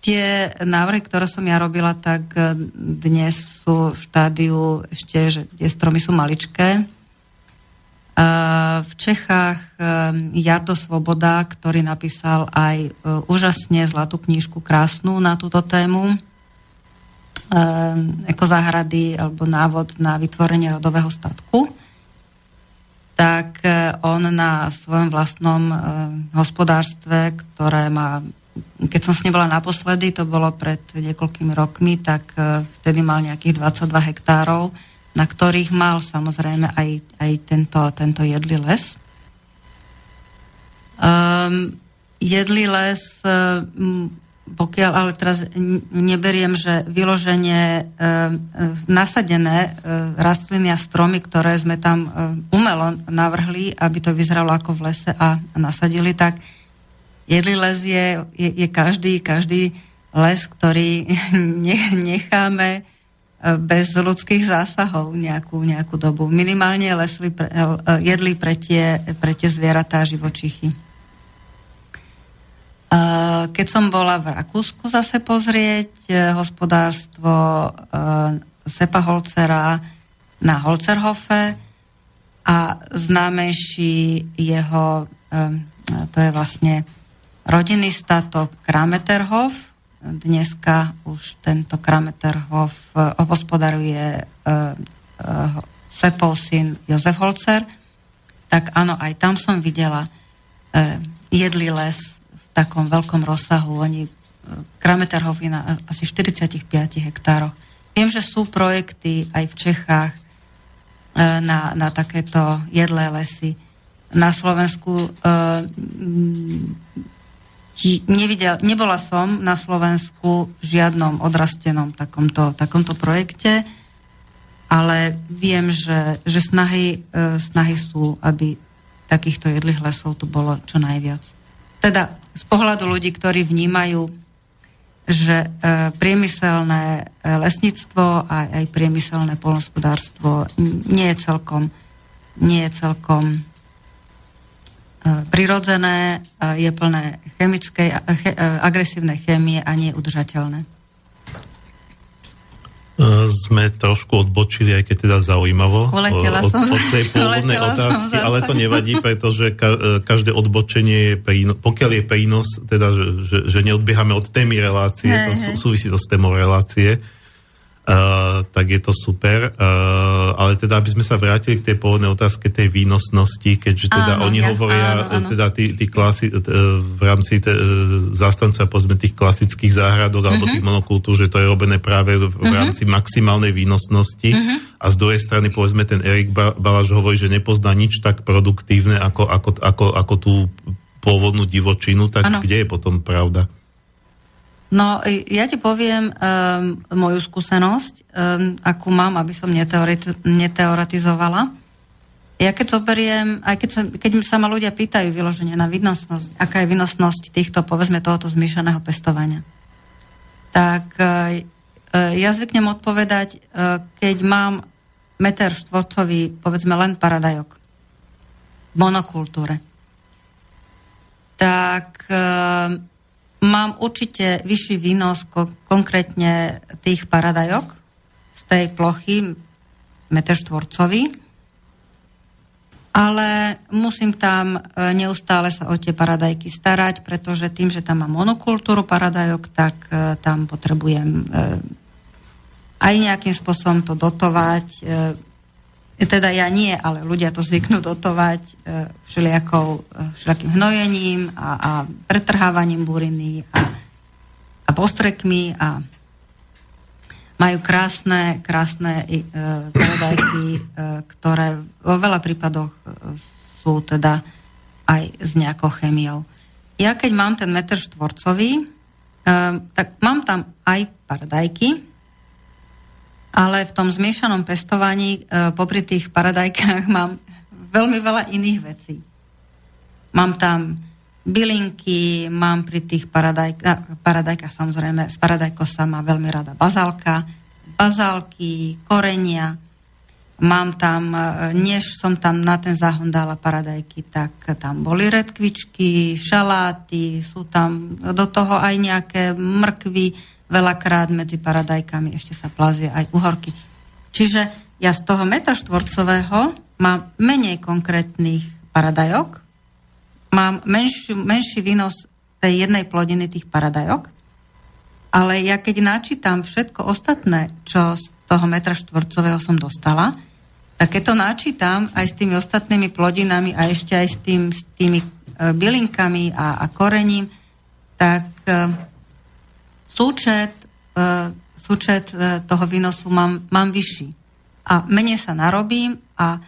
tie návrhy, ktoré som ja robila, tak dnes sú v štádiu ešte, že tie stromy sú maličké, v Čechách ehm, Jardo Svoboda, ktorý napísal aj e, úžasne zlatú knížku krásnu na túto tému, ekozáhrady alebo návod na vytvorenie rodového statku. tak on na svojom vlastnom hospodárstve, ktoré má, keď som s ním bola naposledy, to bolo pred niekoľkými rokmi, tak vtedy mal nejakých 22 hektárov, na ktorých mal samozrejme aj, aj tento, tento jedlý les. Um, jedlý les um, pokiaľ ale teraz neberiem, že vyloženie e, nasadené e, rastliny a stromy, ktoré sme tam e, umelo navrhli, aby to vyzeralo ako v lese a, a nasadili, tak jedlý les je, je, je každý, každý les, ktorý necháme bez ľudských zásahov nejakú, nejakú dobu. Minimálne lesli pre, e, jedli pre tie, pre tie zvieratá živočichy. Keď som bola v Rakúsku zase pozrieť eh, hospodárstvo eh, Sepa Holcera na Holzerhofe a známejší jeho, eh, to je vlastne rodinný statok Krameterhof. Dneska už tento Krameterhof hospodaruje Sepov syn Jozef Holcer. Tak áno, aj tam som videla jedlý les takom veľkom rozsahu. Oni e, Krameterhof je na asi 45 hektároch. Viem, že sú projekty aj v Čechách e, na, na takéto jedlé lesy. Na Slovensku e, nevidel, nebola som na Slovensku v žiadnom odrastenom takomto, takomto projekte, ale viem, že, že snahy, snahy sú, aby takýchto jedlých lesov tu bolo čo najviac. Teda z pohľadu ľudí, ktorí vnímajú, že e, priemyselné e, lesníctvo a aj priemyselné polnospodárstvo nie je celkom, nie je celkom e, prirodzené, je plné chemickej, agresívnej chémie a nie udržateľné. sme trošku odbočili, aj keď teda zaujímavo Uletela od, som, od tej pôvodnej otázky, ale to nevadí, pretože ka, každé odbočenie je prínos, pokiaľ je prínos, teda, že, že, že neodbiehame od témy relácie, hey, to sú, súvisí to s témou relácie, Uh, tak je to super. Uh, ale teda, aby sme sa vrátili k tej pôvodnej otázke tej výnosnosti, keďže teda áno, oni ja, hovoria, áno, áno. teda tí, tí klasi, t, v rámci t, zástancov povedzme tých klasických záhradok uh-huh. alebo mhm. tých monokultúr, že to je robené práve v, v mhm. rámci uh-huh. maximálnej výnosnosti uh-huh. a z druhej strany povedzme ten Erik Balaš hovorí, že nepozná nič tak produktívne ako, ako, ako, ako tú pôvodnú divočinu, tak ano. kde je potom pravda? No, ja ti poviem um, moju skúsenosť, um, akú mám, aby som neteoretiz- neteoretizovala. Ja keď zoberiem, aj keď sa, keď sa ma ľudia pýtajú vyloženie na výnosnosť, aká je výnosnosť týchto, povedzme, tohoto zmiešaného pestovania, tak uh, ja zvyknem odpovedať, uh, keď mám meter štvorcový, povedzme len paradajok v monokultúre, tak uh, mám určite vyšší výnos ko- konkrétne tých paradajok z tej plochy meter štvorcový, ale musím tam e, neustále sa o tie paradajky starať, pretože tým, že tam mám monokultúru paradajok, tak e, tam potrebujem e, aj nejakým spôsobom to dotovať, teda ja nie, ale ľudia to zvyknú dotovať e, všelijakou, e, všelijakým hnojením a, a pretrhávaním buriny a, a postrekmi a majú krásne, krásne e, paradajky, e, ktoré vo veľa prípadoch sú teda aj s nejakou chemiou. Ja keď mám ten meter štvorcový, tak mám tam aj paradajky, ale v tom zmiešanom pestovaní e, popri tých paradajkách mám veľmi veľa iných vecí. Mám tam bylinky, mám pri tých paradajkách, paradajkách samozrejme, z paradajko sa má veľmi rada bazálka, bazálky, korenia, mám tam, e, než som tam na ten záhon dala paradajky, tak tam boli redkvičky, šaláty, sú tam do toho aj nejaké mrkvy, veľakrát medzi paradajkami ešte sa plazia aj uhorky. Čiže ja z toho metra štvorcového mám menej konkrétnych paradajok, mám menší, menší výnos tej jednej plodiny tých paradajok, ale ja keď načítam všetko ostatné, čo z toho metra štvorcového som dostala, tak keď to načítam aj s tými ostatnými plodinami a ešte aj s, tým, s tými e, bylinkami a, a korením, tak e, súčet, e, súčet e, toho výnosu mám, mám vyšší. A menej sa narobím a e,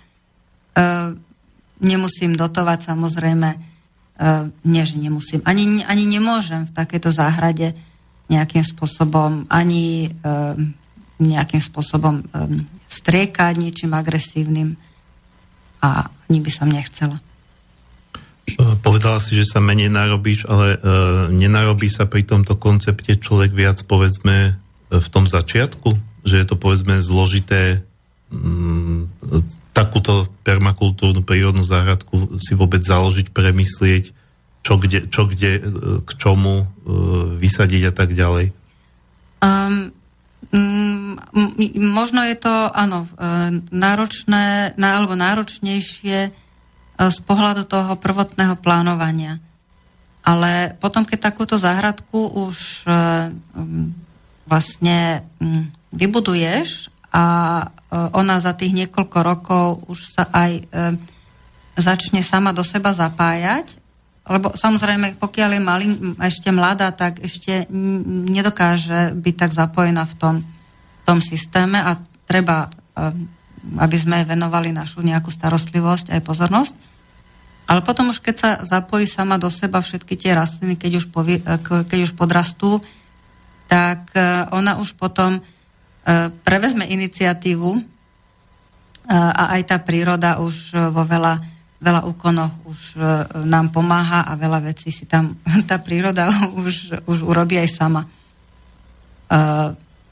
nemusím dotovať samozrejme, nie, že nemusím, ani, ani nemôžem v takejto záhrade nejakým spôsobom ani nejakým spôsobom striekať niečím agresívnym a ani by som nechcela. Povedala si, že sa menej narobíš, ale e, nenarobí sa pri tomto koncepte človek viac, povedzme, v tom začiatku? Že je to, povedzme, zložité m, takúto permakultúrnu prírodnú záhradku si vôbec založiť, premyslieť, čo kde, čo kde k čomu e, vysadiť a tak ďalej? Um, možno je to, áno, e, náročné, alebo náročnejšie z pohľadu toho prvotného plánovania. Ale potom, keď takúto záhradku už e, vlastne vybuduješ a e, ona za tých niekoľko rokov už sa aj e, začne sama do seba zapájať, lebo samozrejme, pokiaľ je malý, ešte mladá, tak ešte nedokáže byť tak zapojená v tom, v tom systéme a treba, aby sme venovali našu nejakú starostlivosť aj pozornosť. Ale potom už keď sa zapojí sama do seba všetky tie rastliny, keď už, povie, keď už podrastú, tak e, ona už potom e, prevezme iniciatívu e, a aj tá príroda už vo veľa, veľa úkonoch už nám pomáha a veľa vecí si tam tá príroda už, už urobí aj sama.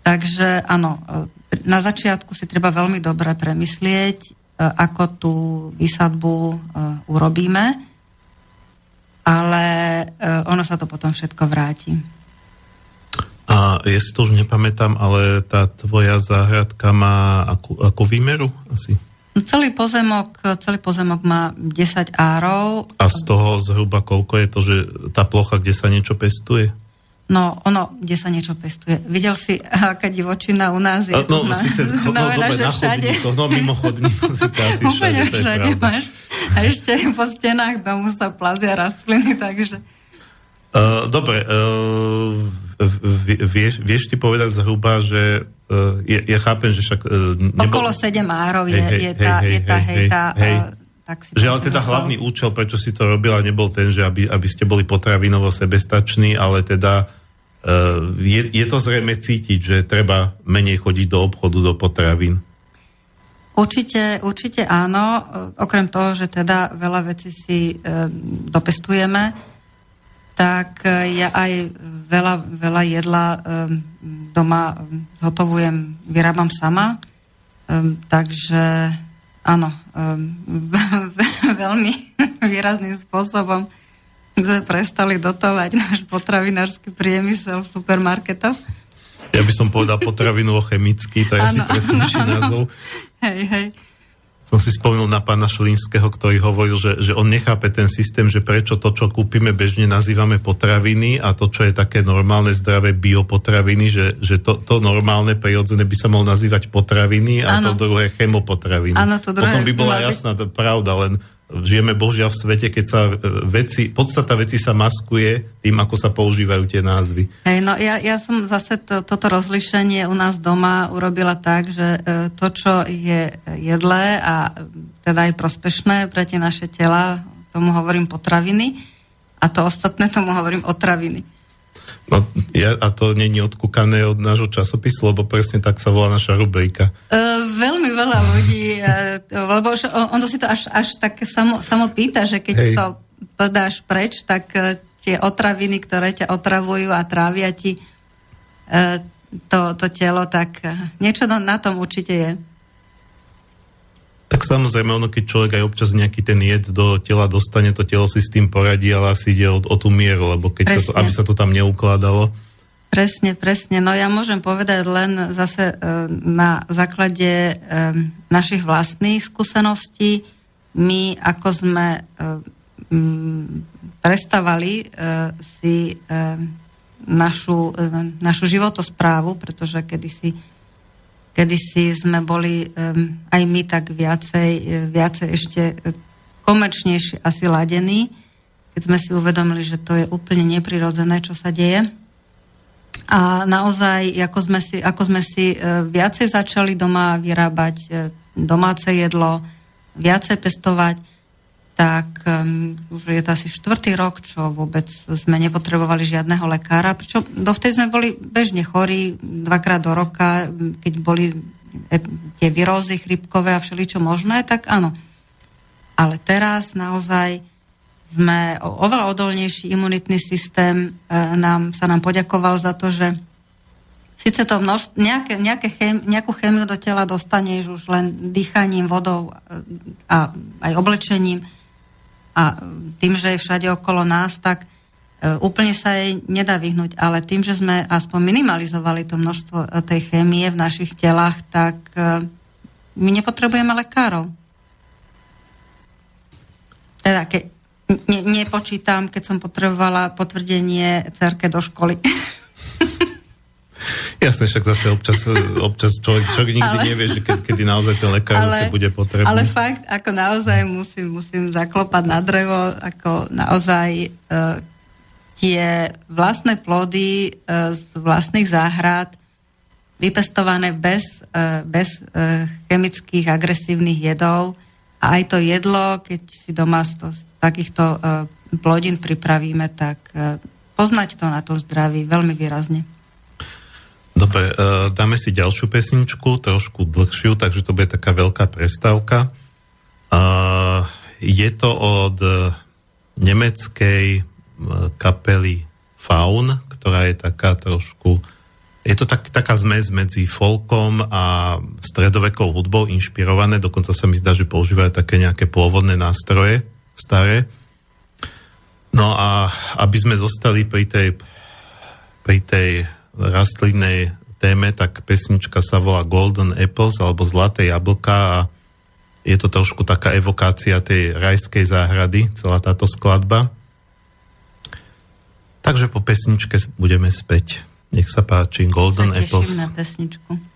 Takže áno, na začiatku si treba veľmi dobre premyslieť, E, ako tú výsadbu e, urobíme, ale e, ono sa to potom všetko vráti. A ja si to už nepamätám, ale tá tvoja záhradka má akú, akú výmeru asi? No, celý pozemok, celý pozemok má 10 árov. A z toho zhruba koľko je to, že tá plocha, kde sa niečo pestuje? No, ono, kde sa niečo pestuje. Videl si, aká divočina u nás je. No, no síce, znamená, no, že všade. No, mimo chodníkov, síce asi všade, všade máš. A ešte po stenách domu sa plazia rastliny, takže... Uh, dobre, uh, vieš, vieš ti povedať zhruba, že uh, ja, ja chápem, že však... Uh, nebo... Okolo 7 árov je, hej, je tá, hej, je tá, hej, hej, tá, hej. Uh, tak si že ale teda myslel. hlavný účel, prečo si to robila, nebol ten, že aby, aby ste boli potravinovo sebestační, ale teda je, je to zrejme cítiť, že treba menej chodiť do obchodu, do potravín. Určite, určite áno. Okrem toho, že teda veľa vecí si e, dopestujeme, tak e, ja aj veľa, veľa jedla e, doma zhotovujem, vyrábam sama. E, takže áno, um, veľmi výrazným spôsobom sme prestali dotovať náš potravinársky priemysel v supermarketoch. Ja by som povedal potravinovo chemický, to je ano, asi presnejší názov. Hej, hej som si spomenul na pána Šlínskeho, ktorý hovoril, že, že on nechápe ten systém, že prečo to, čo kúpime bežne, nazývame potraviny a to, čo je také normálne, zdravé biopotraviny, že, že to, to normálne, prirodzené by sa mal nazývať potraviny a ano. to druhé chemopotraviny. Ano, to druhé Potom by bola jasná byť... pravda, len žijeme božia v svete, keď sa e, veci, podstata veci sa maskuje tým, ako sa používajú tie názvy. Hej, no ja, ja som zase to, toto rozlišenie u nás doma urobila tak, že e, to, čo je jedlé a teda aj prospešné pre tie naše tela, tomu hovorím potraviny a to ostatné tomu hovorím otraviny. No, ja, a to není odkúkané od nášho časopisu, lebo presne tak sa volá naša rubrika. Uh, veľmi veľa ľudí, uh, lebo on to si to až, až tak samo, samo pýta, že keď Hej. to podáš preč, tak uh, tie otraviny, ktoré ťa otravujú a trávia ti uh, to, to telo, tak uh, niečo na tom určite je. Tak samozrejme, ono keď človek aj občas nejaký ten jed do tela dostane, to telo si s tým poradí, ale asi ide o, o tú mieru, lebo keď sa to, aby sa to tam neukladalo. Presne, presne. No ja môžem povedať len zase e, na základe e, našich vlastných skúseností. My, ako sme e, prestávali si našu, našu životosprávu, pretože kedysi kedysi sme boli um, aj my tak viacej, viacej ešte komerčnejšie asi ladení, keď sme si uvedomili, že to je úplne neprirodzené, čo sa deje. A naozaj, ako sme si, ako sme si viacej začali doma vyrábať domáce jedlo, viacej pestovať, tak um, už je to asi štvrtý rok, čo vôbec sme nepotrebovali žiadneho lekára, pričom dovtedy sme boli bežne chorí dvakrát do roka, keď boli tie virózy chrypkové a všeličo možné, tak áno. Ale teraz naozaj sme oveľa odolnejší imunitný systém, e, nám, sa nám poďakoval za to, že Sice to množ, nejaké, nejaké chém, nejakú chémiu do tela dostaneš už len dýchaním, vodou e, a aj oblečením, a tým, že je všade okolo nás, tak e, úplne sa jej nedá vyhnúť, ale tým, že sme aspoň minimalizovali to množstvo e, tej chémie v našich telách, tak e, my nepotrebujeme lekárov. Teda, keď ne, nepočítam, keď som potrebovala potvrdenie cerke do školy. Jasne, však zase občas, občas človek, človek nikdy ale, nevie, že ke, kedy naozaj ten lekár ale, bude potrebný. Ale fakt, ako naozaj musím, musím zaklopať na drevo, ako naozaj uh, tie vlastné plody uh, z vlastných záhrad vypestované bez, uh, bez uh, chemických agresívnych jedov a aj to jedlo, keď si doma z, to, z takýchto uh, plodín pripravíme, tak uh, poznať to na tom zdraví veľmi výrazne. Dobre, uh, dáme si ďalšiu pesničku, trošku dlhšiu, takže to bude taká veľká prestávka. Uh, je to od nemeckej kapely Faun, ktorá je taká trošku... Je to tak, taká zmes medzi folkom a stredovekou hudbou inšpirované, dokonca sa mi zdá, že používajú také nejaké pôvodné nástroje staré. No a aby sme zostali pri tej, pri tej rastlinnej téme, tak pesnička sa volá Golden Apples alebo Zlaté jablka a je to trošku taká evokácia tej rajskej záhrady, celá táto skladba. Takže po pesničke budeme späť. Nech sa páči, Golden sa Apples. na pesničku.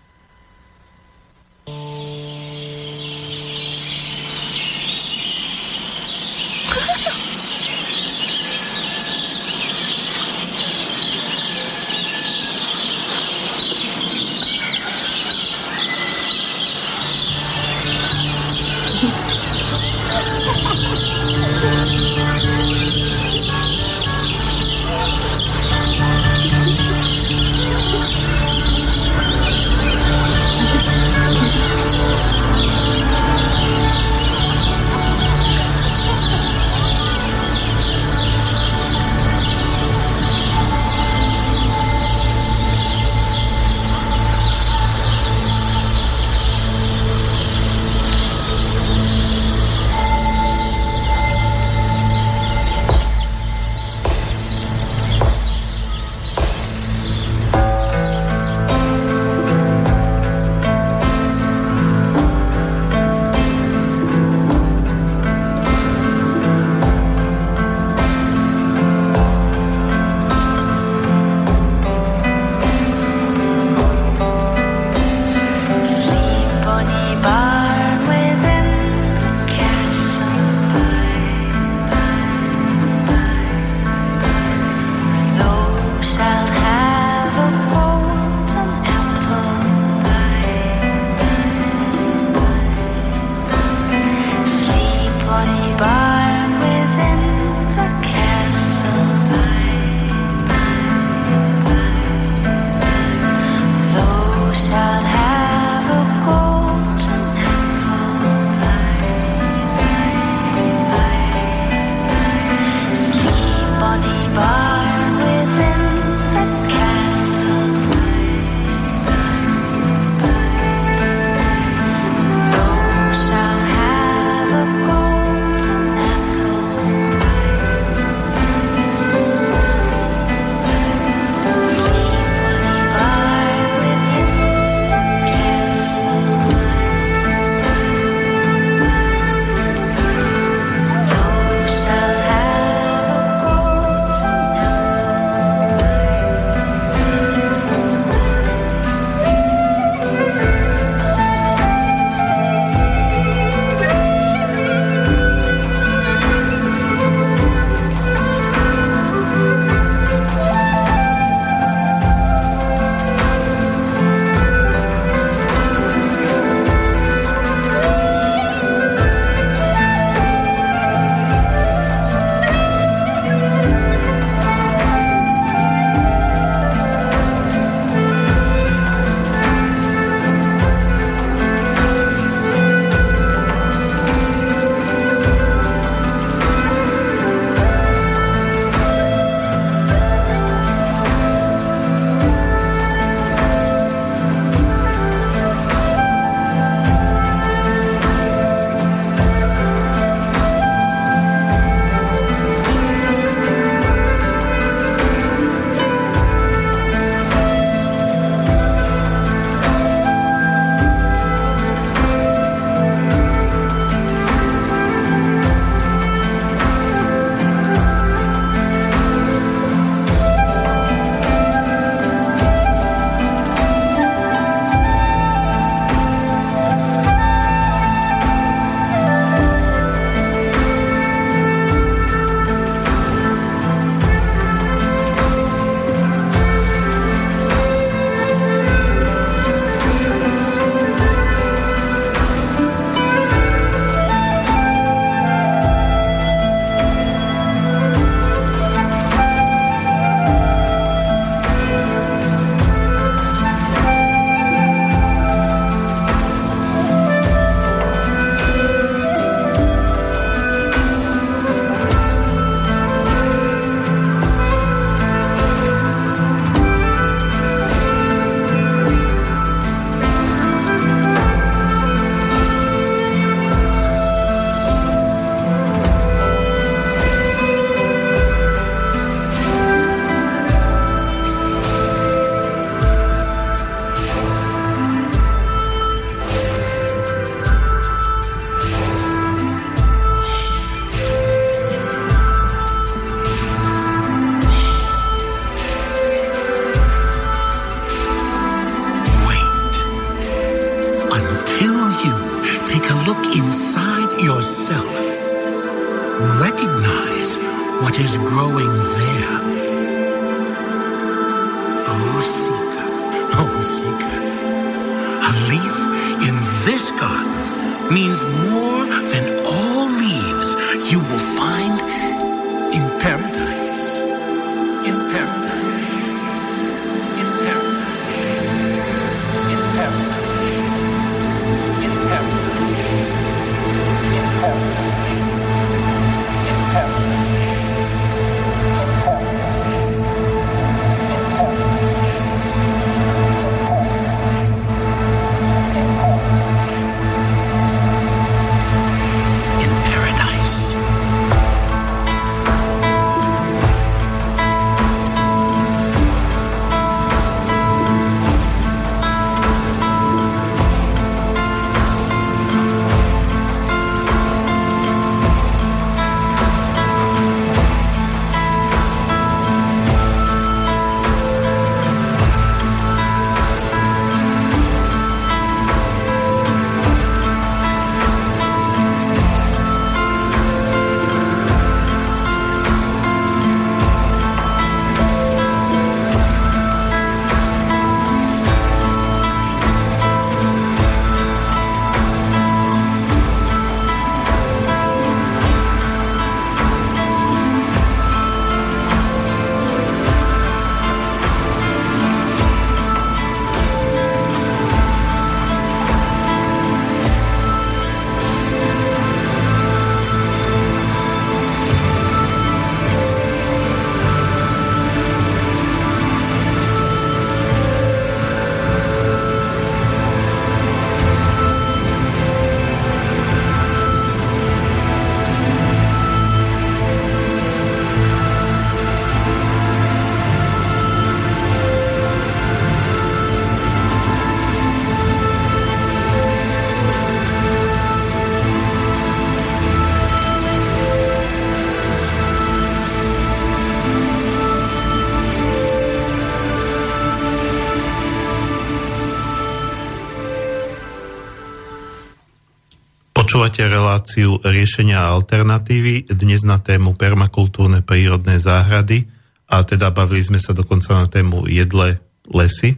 Počúvate reláciu riešenia a alternatívy, dnes na tému permakultúrne prírodné záhrady a teda bavili sme sa dokonca na tému jedle lesy.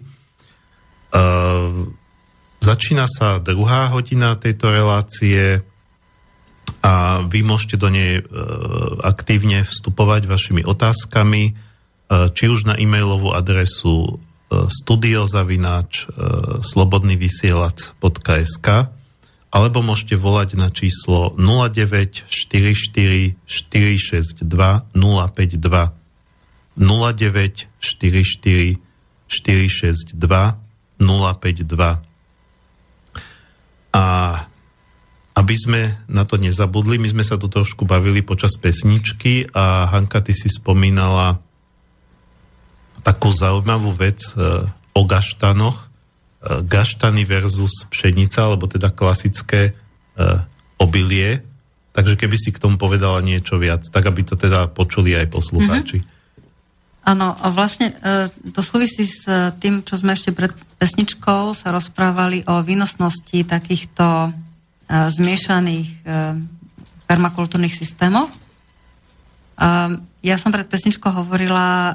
Uh, začína sa druhá hodina tejto relácie a vy môžete do nej uh, aktívne vstupovať vašimi otázkami, uh, či už na e-mailovú adresu studiozavináč slobodnyvysielac.sk alebo môžete volať na číslo 0944 462 052 0944 462 052 a aby sme na to nezabudli, my sme sa tu trošku bavili počas pesničky a Hanka, ty si spomínala takú zaujímavú vec e, o gaštanoch, gaštany versus pšenica, alebo teda klasické uh, obilie. Takže keby si k tomu povedala niečo viac, tak aby to teda počuli aj poslucháči. Mm-hmm. Áno, a vlastne e, to súvisí s tým, čo sme ešte pred pesničkou sa rozprávali o výnosnosti takýchto e, zmiešaných e, permakultúrnych systémov. E, ja som pred pesničkou hovorila e,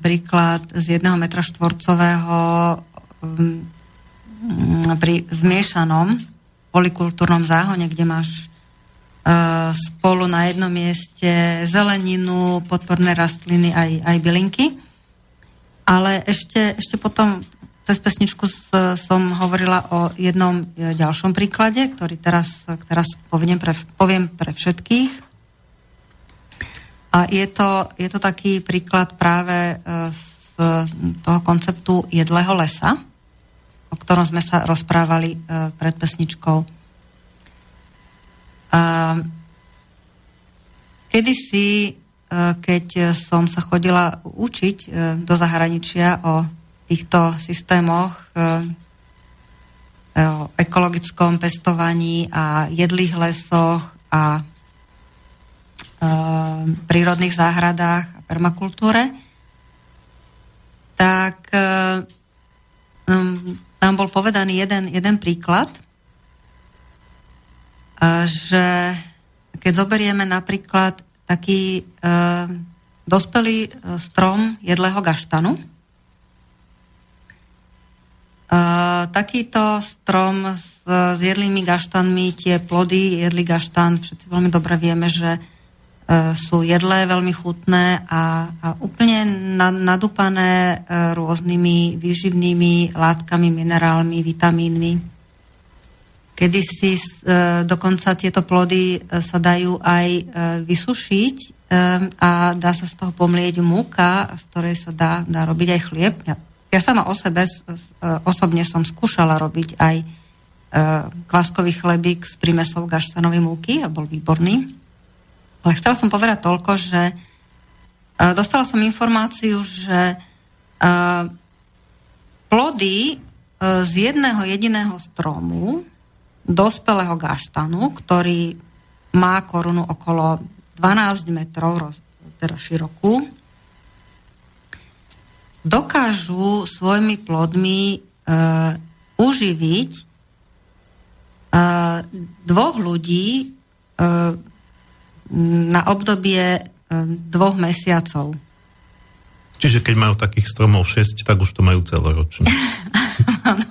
príklad z jedného metra štvorcového pri zmiešanom polikultúrnom záhone, kde máš e, spolu na jednom mieste zeleninu, podporné rastliny aj, aj bylinky. Ale ešte, ešte potom cez pesničku som hovorila o jednom e, ďalšom príklade, ktorý teraz, teraz poviem, pre, poviem pre všetkých. A je to, je to taký príklad práve e, z toho konceptu jedlého lesa, o ktorom sme sa rozprávali uh, pred pesničkou. Kedysi, uh, keď som sa chodila učiť uh, do zahraničia o týchto systémoch, o ekologickom pestovaní a jedlých lesoch a prírodných záhradách a permakultúre, tak nám bol povedaný jeden, jeden príklad, že keď zoberieme napríklad taký uh, dospelý uh, strom jedlého gaštanu, Uh, takýto strom s, s jedlými gaštanmi, tie plody jedlý gaštan, všetci veľmi dobre vieme, že sú jedlé, veľmi chutné a, a úplne na, nadúpané uh, rôznymi výživnými látkami, minerálmi, vitamínmi. Kedy si uh, dokonca tieto plody sa dajú aj vysušiť a dá sa z toho pomlieť múka, z ktorej sa dá, dá robiť aj chlieb. Ja ja sama o sebe osobne som skúšala robiť aj e, kváskový chlebík s primesou gaštanovej múky a bol výborný. Ale chcela som povedať toľko, že e, dostala som informáciu, že e, plody z jedného jediného stromu dospelého gaštanu, ktorý má korunu okolo 12 metrov, teda širokú, dokážu svojimi plodmi uh, uživiť uh, dvoch ľudí uh, na obdobie uh, dvoch mesiacov. Čiže keď majú takých stromov 6, tak už to majú celoročne. Áno,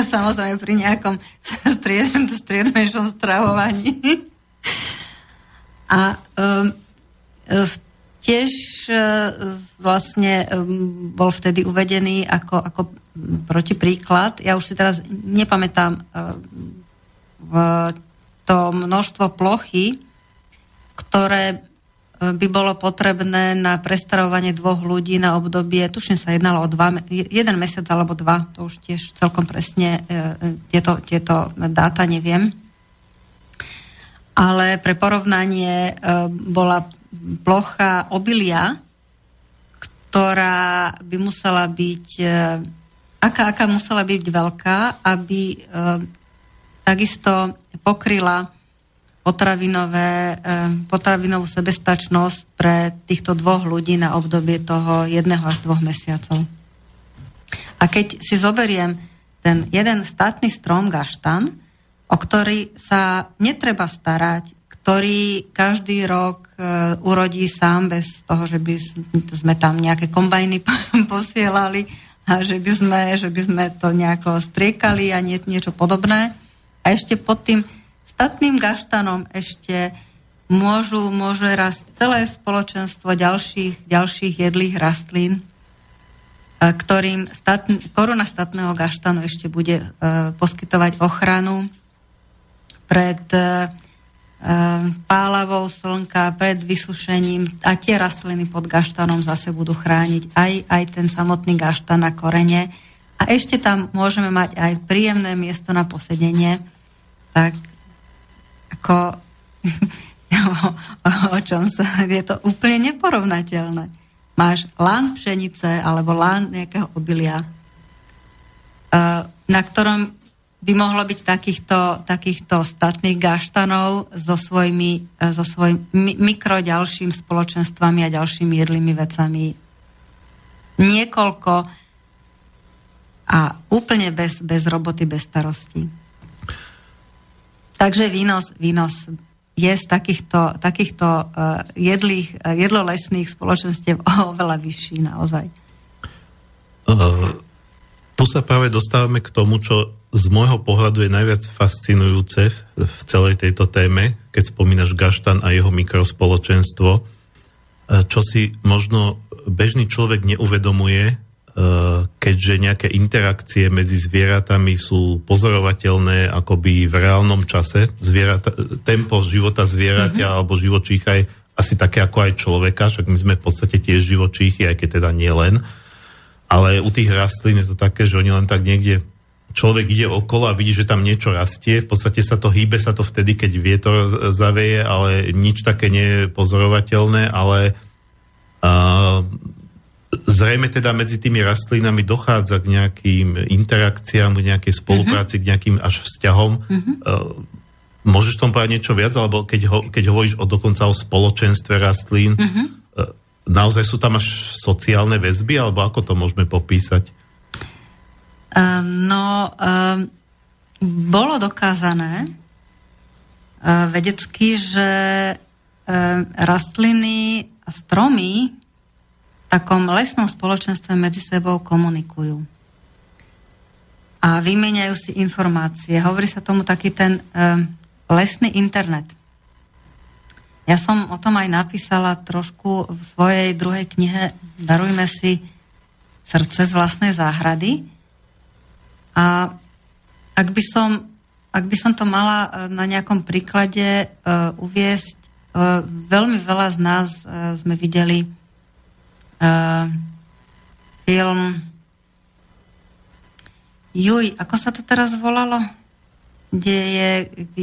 samozrejme pri nejakom stried, stravovaní. A um, tiež e, vlastne bol vtedy uvedený ako, ako protipríklad. Ja už si teraz nepamätám e, to množstvo plochy, ktoré e, by bolo potrebné na prestravovanie dvoch ľudí na obdobie, tuším sa jednalo o dva, jeden mesiac alebo dva, to už tiež celkom presne tieto, tieto dáta neviem. Ale pre porovnanie bola plocha obilia, ktorá by musela byť, e, aká, aká musela byť veľká, aby e, takisto pokryla potravinové, e, potravinovú sebestačnosť pre týchto dvoch ľudí na obdobie toho jedného až dvoch mesiacov. A keď si zoberiem ten jeden státny strom gaštan, o ktorý sa netreba starať, ktorý každý rok uh, urodí sám bez toho, že by sme tam nejaké kombajny posielali a že by sme, že by sme to nejako striekali a nie, niečo podobné. A ešte pod tým statným gaštanom ešte môžu, môže rast celé spoločenstvo ďalších, ďalších jedlých rastlín, uh, ktorým statn, koruna statného gaštanu ešte bude uh, poskytovať ochranu pred Ehm, pálavou slnka, pred vysušením a tie rastliny pod gaštanom zase budú chrániť aj, aj ten samotný gaštan na korene. A ešte tam môžeme mať aj príjemné miesto na posedenie, tak ako o, čom sa, je to úplne neporovnateľné. Máš lán pšenice alebo lán nejakého obilia, ehm, na ktorom by mohlo byť takýchto, takýchto statných gaštanov so svojimi, e, so svojimi mikro ďalším spoločenstvami a ďalšími jedlými vecami. Niekoľko a úplne bez, bez roboty, bez starosti. Takže výnos, výnos je z takýchto, takýchto uh, jedlých, uh, jedlolesných spoločenstiev oveľa vyšší naozaj. Uh, tu sa práve dostávame k tomu, čo z môjho pohľadu je najviac fascinujúce v celej tejto téme, keď spomínaš Gaštan a jeho mikrospoločenstvo, e, čo si možno bežný človek neuvedomuje, e, keďže nejaké interakcie medzi zvieratami sú pozorovateľné akoby v reálnom čase. Zvierata, tempo života zvieraťa mm-hmm. alebo živočícha je asi také ako aj človeka, však my sme v podstate tiež živočíchy, aj keď teda nie len. Ale u tých rastlín je to také, že oni len tak niekde človek ide okolo a vidí, že tam niečo rastie. V podstate sa to hýbe sa to vtedy, keď vietor zaveje, ale nič také nie je pozorovateľné, ale uh, zrejme teda medzi tými rastlinami dochádza k nejakým interakciám, k nejakej spolupráci, uh-huh. k nejakým až vzťahom. Uh-huh. Uh, môžeš tomu povedať niečo viac, alebo keď, ho, keď hovoríš o dokonca o spoločenstve rastlín, uh, naozaj sú tam až sociálne väzby, alebo ako to môžeme popísať? Ehm, no, bolo dokázané, vedecky, že e, rastliny a stromy takom lesnom spoločenstve medzi sebou komunikujú. A vymieňajú si informácie. Hovorí sa tomu taký ten e, lesný internet. Ja som o tom aj napísala trošku v svojej druhej knihe Darujme si srdce z vlastnej záhrady. A ak by som ak by som to mala e, na nejakom príklade uh, uviesť, uh, veľmi veľa z nás uh, sme videli uh, film Juj, ako sa to teraz volalo? Kde je...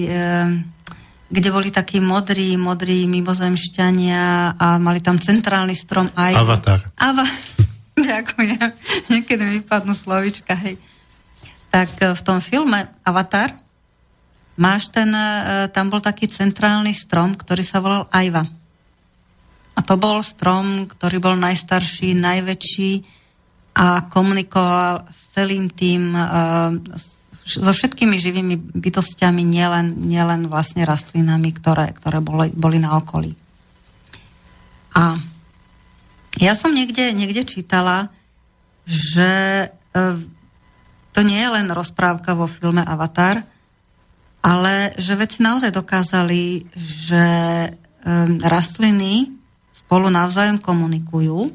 Uh, kde boli takí modrí, modrí mimozemšťania a mali tam centrálny strom aj... Avatar. Ava... Ďakujem. Niekedy mi vypadnú slovička, hej. Tak v tom filme Avatar máš ten, tam bol taký centrálny strom, ktorý sa volal Ajva. To bol strom, ktorý bol najstarší, najväčší a komunikoval s celým tým, e, so všetkými živými bytostiami, nielen, nielen vlastne rastlinami, ktoré, ktoré boli, boli na okolí. A ja som niekde, niekde čítala, že e, to nie je len rozprávka vo filme Avatar, ale že vedci naozaj dokázali, že um, rastliny spolu navzájom komunikujú.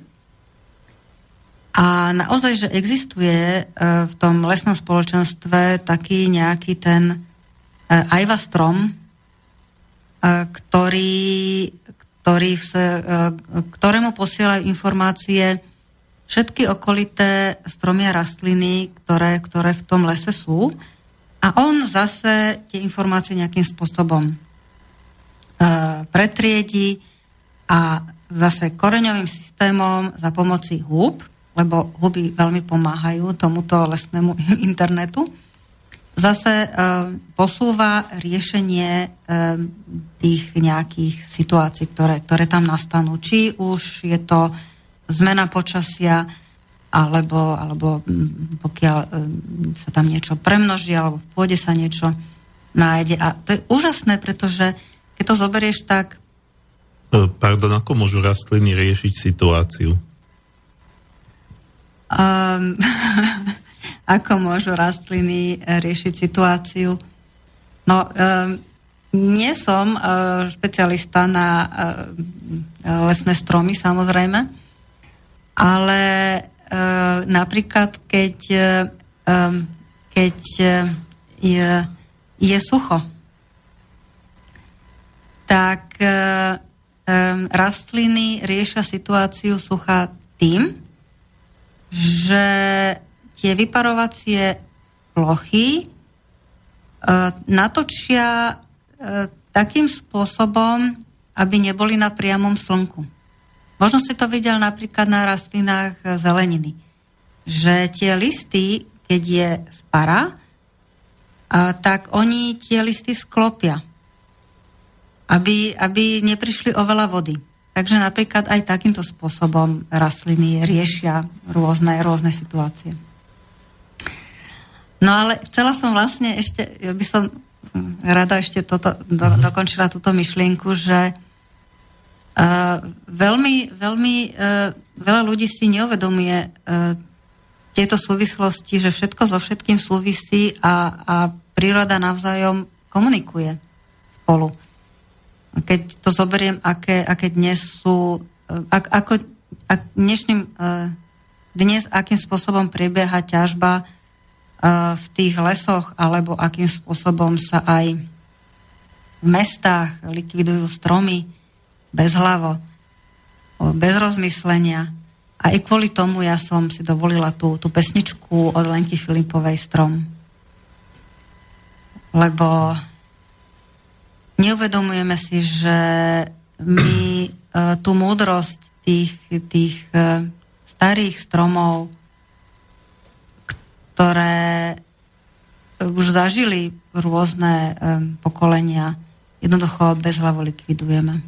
A naozaj, že existuje uh, v tom lesnom spoločenstve taký nejaký ten uh, ajva strom, uh, ktorý, ktorý uh, ktorému posielajú informácie všetky okolité stromy a rastliny, ktoré, ktoré v tom lese sú. A on zase tie informácie nejakým spôsobom e, pretriedi a zase koreňovým systémom za pomoci húb, lebo huby veľmi pomáhajú tomuto lesnému internetu, zase e, posúva riešenie e, tých nejakých situácií, ktoré, ktoré tam nastanú. Či už je to zmena počasia, alebo, alebo mm, pokiaľ mm, sa tam niečo premnoží, alebo v pôde sa niečo nájde. A to je úžasné, pretože keď to zoberieš tak... E, pardon, ako môžu rastliny riešiť situáciu? Um, ako môžu rastliny e, riešiť situáciu? No, um, nie som uh, špecialista na uh, lesné stromy, samozrejme, ale Eh, napríklad, keď, eh, keď je, je sucho, tak rastliny riešia situáciu sucha tým, že tie vyparovacie plochy natočia takým spôsobom, aby neboli na priamom slnku. Možno si to videl napríklad na rastlinách zeleniny, že tie listy, keď je spara, tak oni tie listy sklopia, aby, aby neprišli oveľa vody. Takže napríklad aj takýmto spôsobom rastliny riešia rôzne, rôzne situácie. No ale chcela som vlastne ešte, ja by som rada ešte toto, do, dokončila túto myšlienku, že Uh, veľmi, veľmi uh, veľa ľudí si neuvedomuje uh, tieto súvislosti, že všetko so všetkým súvisí a, a príroda navzájom komunikuje spolu. Keď to zoberiem, aké, aké dnes sú, ak, ako ak dnešným, dnes akým spôsobom prebieha ťažba v tých lesoch, alebo akým spôsobom sa aj v mestách likvidujú stromy, bez hlavo, bez rozmyslenia. A i kvôli tomu ja som si dovolila tú, tú pesničku od Lenky Filipovej Strom. Lebo neuvedomujeme si, že my e, tú múdrosť tých, tých e, starých stromov, ktoré už zažili rôzne e, pokolenia, jednoducho bez hlavo likvidujeme.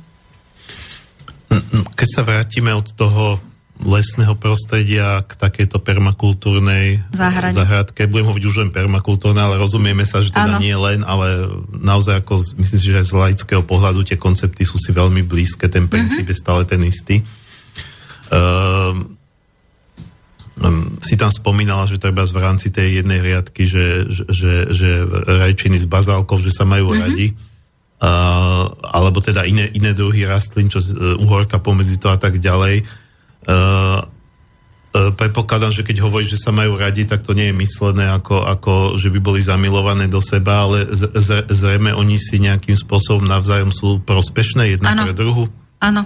Keď sa vrátime od toho lesného prostredia k takejto permakultúrnej Záhrade. záhradke. Budem hovoriť už len permakultúrne, ale rozumieme sa, že teda Áno. nie len, ale naozaj ako z- myslím si, že z laického pohľadu tie koncepty sú si veľmi blízke, ten princíp je stále ten istý. Um, um, si tam spomínala, že treba v rámci tej jednej riadky, že, že, že, že rajčiny s bazálkou, že sa majú mm-hmm. radi, uh, alebo teda iné, iné druhy rastlín, čo uh, uhorka pomedzi to a tak ďalej. Uh, predpokladám, že keď hovoríš, že sa majú radi, tak to nie je myslené ako, ako že by boli zamilované do seba, ale z, z, zrejme oni si nejakým spôsobom navzájom sú prospešné jedna Áno. pre druhu. Áno.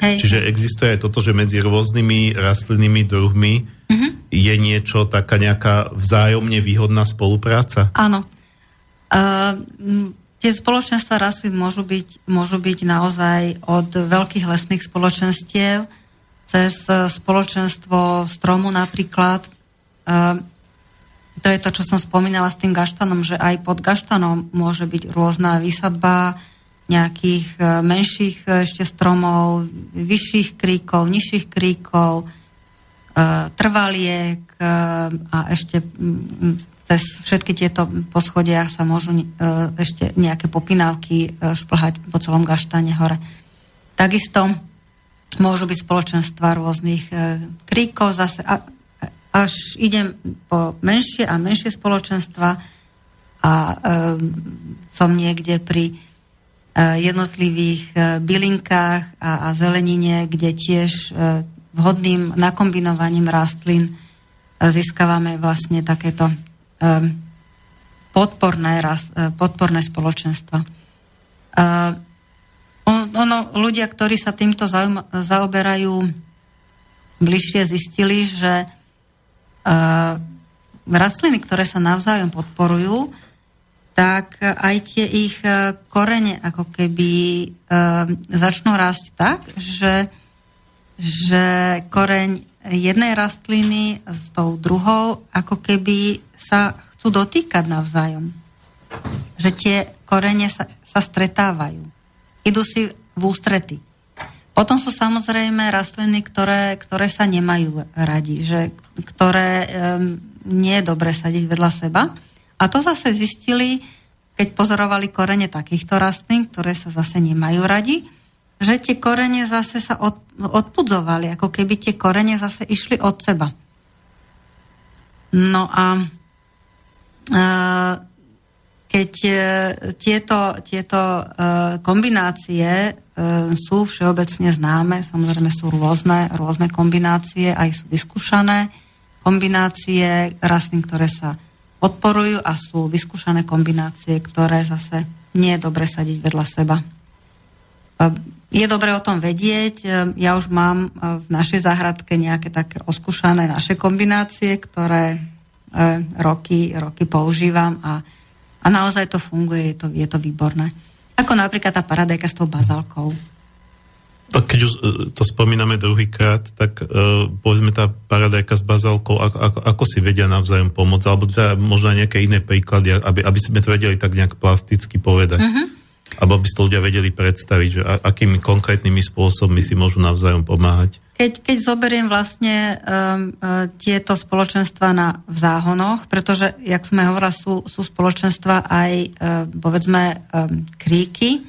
Čiže existuje aj toto, že medzi rôznymi rastlinnými druhmi mm-hmm. je niečo, taká nejaká vzájomne výhodná spolupráca? Áno. Uh, tie spoločenstva rastlín môžu byť, môžu byť naozaj od veľkých lesných spoločenstiev cez eh, spoločenstvo stromu napríklad. Uh, to je to, čo som spomínala s tým gaštanom, že aj pod gaštanom môže byť rôzna výsadba nejakých eh, menších ešte stromov, vyšších kríkov, nižších kríkov, trvaliek a ešte cez všetky tieto poschodia sa môžu ešte nejaké popínavky eh, šplhať po celom gaštane hore. Takisto môžu byť spoločenstva rôznych eh, kríkov, zase až idem po menšie a menšie spoločenstva a eh, som niekde pri eh, jednotlivých eh, bylinkách a, zelenine, kde tiež vhodným nakombinovaním rastlín získavame vlastne takéto podporné, podporné spoločenstva. On- ono, ľudia, ktorí sa týmto zaujma- zaoberajú bližšie, zistili, že eh, rastliny, ktoré sa navzájom podporujú, tak aj tie ich eh, korene ako keby eh, začnú rásť tak, že, že koreň jednej rastliny s tou druhou ako keby sa chcú dotýkať navzájom. Že tie korene sa, sa stretávajú. Idú si v ústrety. Potom sú samozrejme rastliny, ktoré, ktoré sa nemajú radi, že, ktoré um, nie je dobre sadiť vedľa seba. A to zase zistili, keď pozorovali korene takýchto rastlín, ktoré sa zase nemajú radi, že tie korene zase sa od, odpudzovali, ako keby tie korene zase išli od seba. No a e, keď e, tieto, tieto e, kombinácie e, sú všeobecne známe, samozrejme sú rôzne, rôzne kombinácie, aj sú vyskúšané kombinácie rastlín, ktoré sa podporujú a sú vyskúšané kombinácie, ktoré zase nie je dobre sadiť vedľa seba. Je dobre o tom vedieť. Ja už mám v našej záhradke nejaké také oskúšané naše kombinácie, ktoré roky, roky používam a, a naozaj to funguje, je to, je to výborné. Ako napríklad tá paradajka s tou bazálkou. Tak keď už e, to spomíname druhýkrát, tak uh, povedzme tá paradajka s bazálkou, ako, ako, ako si vedia navzájom pomôcť, alebo teda možno aj nejaké iné príklady, aby, aby sme to vedeli tak nejak plasticky povedať. Uh-huh. Alebo aby si to ľudia vedeli predstaviť, že a, akými konkrétnymi spôsobmi si môžu navzájom pomáhať. Keď, keď zoberiem vlastne um, uh, tieto spoločenstva na, v záhonoch, pretože, jak sme hovorili, sú, sú spoločenstva aj, uh, povedzme, um, kríky.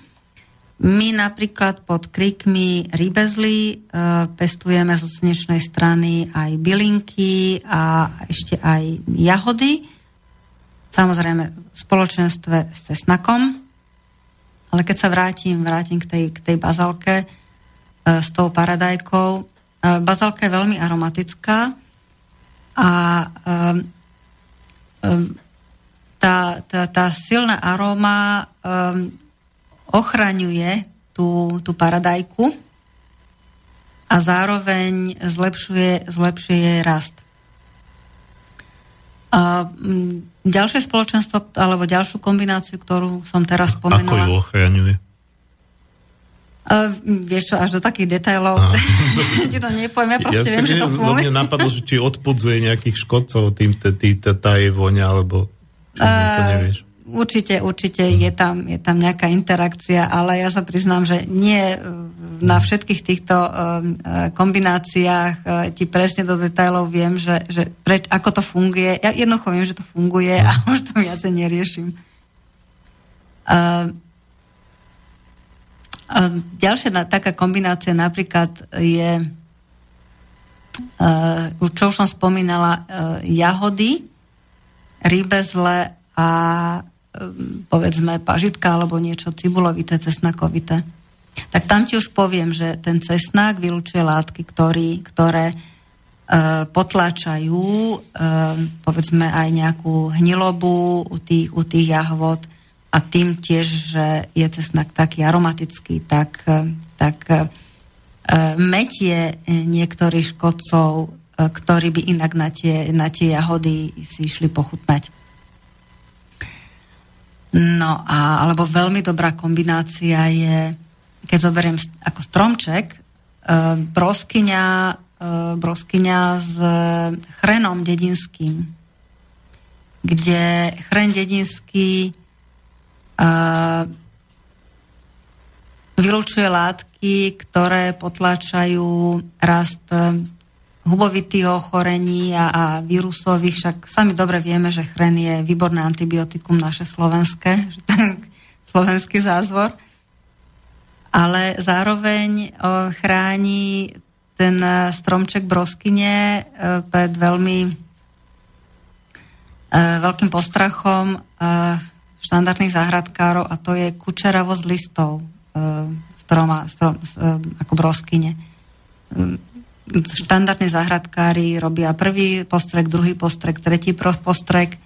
My napríklad pod kríkmi rybezly uh, pestujeme zo slnečnej strany aj bylinky a ešte aj jahody. Samozrejme v spoločenstve s cesnakom. Ale keď sa vrátim, vrátim k tej, k tej bazalke, s tou paradajkou. Bazalka je veľmi aromatická a um, um, tá, tá, tá silná aróma um, ochraňuje tú, tú paradajku a zároveň zlepšuje, zlepšuje jej rast. A, ďalšie spoločenstvo, alebo ďalšiu kombináciu, ktorú som teraz spomenula. Ako ju ochraňuje? Uh, vieš čo, až do takých detailov ti to nepoviem, ja proste ja viem, že to funguje. Mne napadlo, že či odpudzuje nejakých škodcov tým, tý, tá je voňa, alebo to nevieš. určite, určite je tam, je tam nejaká interakcia, ale ja sa priznám, že nie e, na všetkých týchto um, kombináciách uh, ti presne do detailov viem, že, že preč, ako to funguje. Ja jednoducho viem, že to funguje a už to viacej neriešim. Uh, ďalšia taká kombinácia napríklad je, uh, čo už som spomínala, uh, jahody, rybezle a um, povedzme pažitka alebo niečo cibulovité, cesnakovité. Tak tam ti už poviem, že ten cesnak vylúčuje látky, ktorý, ktoré potláčajú e, povedzme aj nejakú hnilobu u tých, u tých jahvod a tým tiež, že je cesnak taký aromatický, tak, e, tak e, metie niektorých škodcov, e, ktorí by inak na tie, na tie jahody si išli pochutnať. No a, alebo veľmi dobrá kombinácia je, keď zoberiem ako stromček, broskyňa, broskyňa s chrenom dedinským, kde chren dedinský vylúčuje látky, ktoré potláčajú rast hubovitých ochorení a, a vírusových, však sami dobre vieme, že chren je výborné antibiotikum naše slovenské, slovenský zázvor, ale zároveň o, chráni ten e, stromček broskyne e, pred veľmi e, veľkým postrachom štandardných záhradkárov a to je kučeravosť listov stroma, strom, ako broskyne štandardní záhradkári robia prvý postrek, druhý postrek, tretí postrek.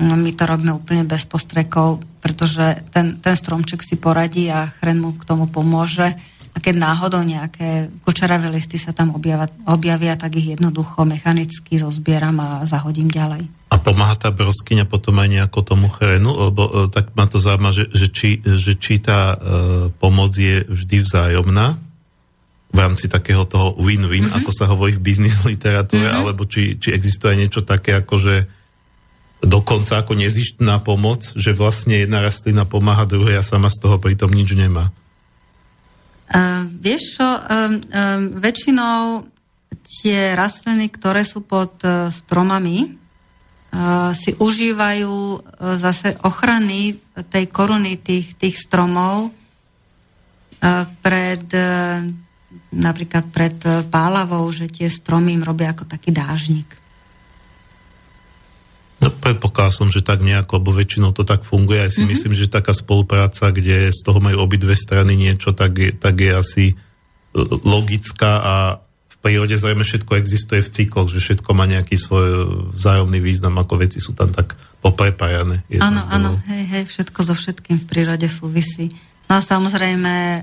No, my to robíme úplne bez postrekov, pretože ten, ten stromček si poradí a chren mu k tomu pomôže. A keď náhodou nejaké kočeravé listy sa tam objavia, objavia, tak ich jednoducho mechanicky zozbieram a zahodím ďalej. A pomáha tá broskyňa potom aj nejako tomu chrenu? Lebo e, tak ma to zaujíma, že, že, či, že či tá e, pomoc je vždy vzájomná, v rámci takého toho win-win, mm-hmm. ako sa hovorí v biznis literatúre, mm-hmm. alebo či, či existuje niečo také, ako že dokonca ako nezištná pomoc, že vlastne jedna rastlina pomáha druhej a sama z toho pritom nič nemá. Uh, vieš čo, um, um, väčšinou tie rastliny, ktoré sú pod uh, stromami, uh, si užívajú uh, zase ochrany tej koruny tých, tých stromov uh, pred uh, napríklad pred pálavou, že tie stromy im robia ako taký dážnik. No, predpokladal som, že tak nejako, lebo väčšinou to tak funguje. Ja si mm-hmm. myslím, že taká spolupráca, kde z toho majú obidve strany niečo, tak je, tak je asi e, logická a v prírode zrejme všetko existuje v cykloch, že všetko má nejaký svoj vzájomný význam, ako veci sú tam tak poprepájané. Áno, áno, hej, hej, všetko so všetkým v prírode súvisí. No a samozrejme, e,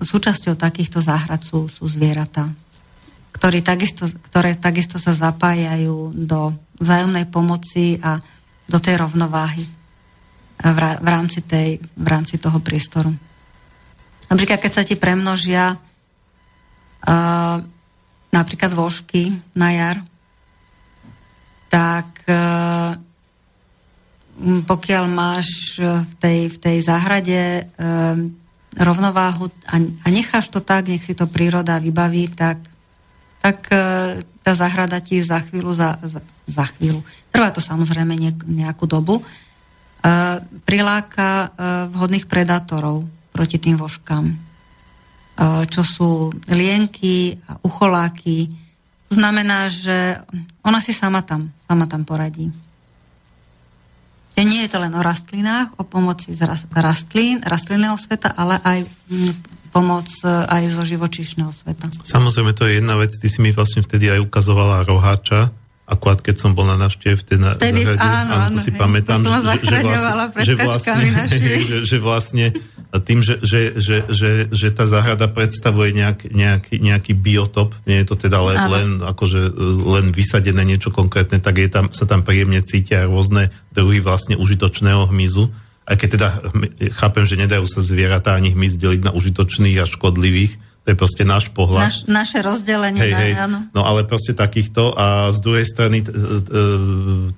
súčasťou takýchto záhrad sú, sú zvieratá, ktoré takisto, ktoré takisto sa zapájajú do vzájomnej pomoci a do tej rovnováhy v, rámci, tej, v rámci toho priestoru. Napríklad, keď sa ti premnožia uh, napríklad vožky na jar, tak uh, pokiaľ máš v tej, v tej záhrade e, rovnováhu a, a necháš to tak, nech si to príroda vybaví, tak, tak e, tá záhrada ti za chvíľu, za, za, chvíľu, trvá to samozrejme ne, nejakú dobu, e, priláka e, vhodných predátorov proti tým vožkám, čo sú lienky a ucholáky. To znamená, že ona si sama tam, sama tam poradí. Nie je to len o rastlinách, o pomoci z rastlín, rastlinného sveta, ale aj mm, pomoc e, aj zo živočíšneho sveta. Samozrejme, to je jedna vec. Ty si mi vlastne vtedy aj ukazovala roháča, akurát keď som bol na návšteve v tej na, Vtedy, zahrade, áno, áno, to si hej, pamätám, to že, že, vlastne, že, vlastne, že, že vlastne tým, že, že, že, že, že tá záhrada predstavuje nejak, nejaký, nejaký biotop, nie je to teda len, len, akože, len vysadené niečo konkrétne, tak je tam, sa tam príjemne cítia rôzne druhy vlastne užitočného hmyzu. Aj keď teda chápem, že nedajú sa zvieratá ani hmyz deliť na užitočných a škodlivých, To je proste náš pohľad. Naš, naše rozdelenie, Hej, hej. áno. No ale proste takýchto a z druhej strany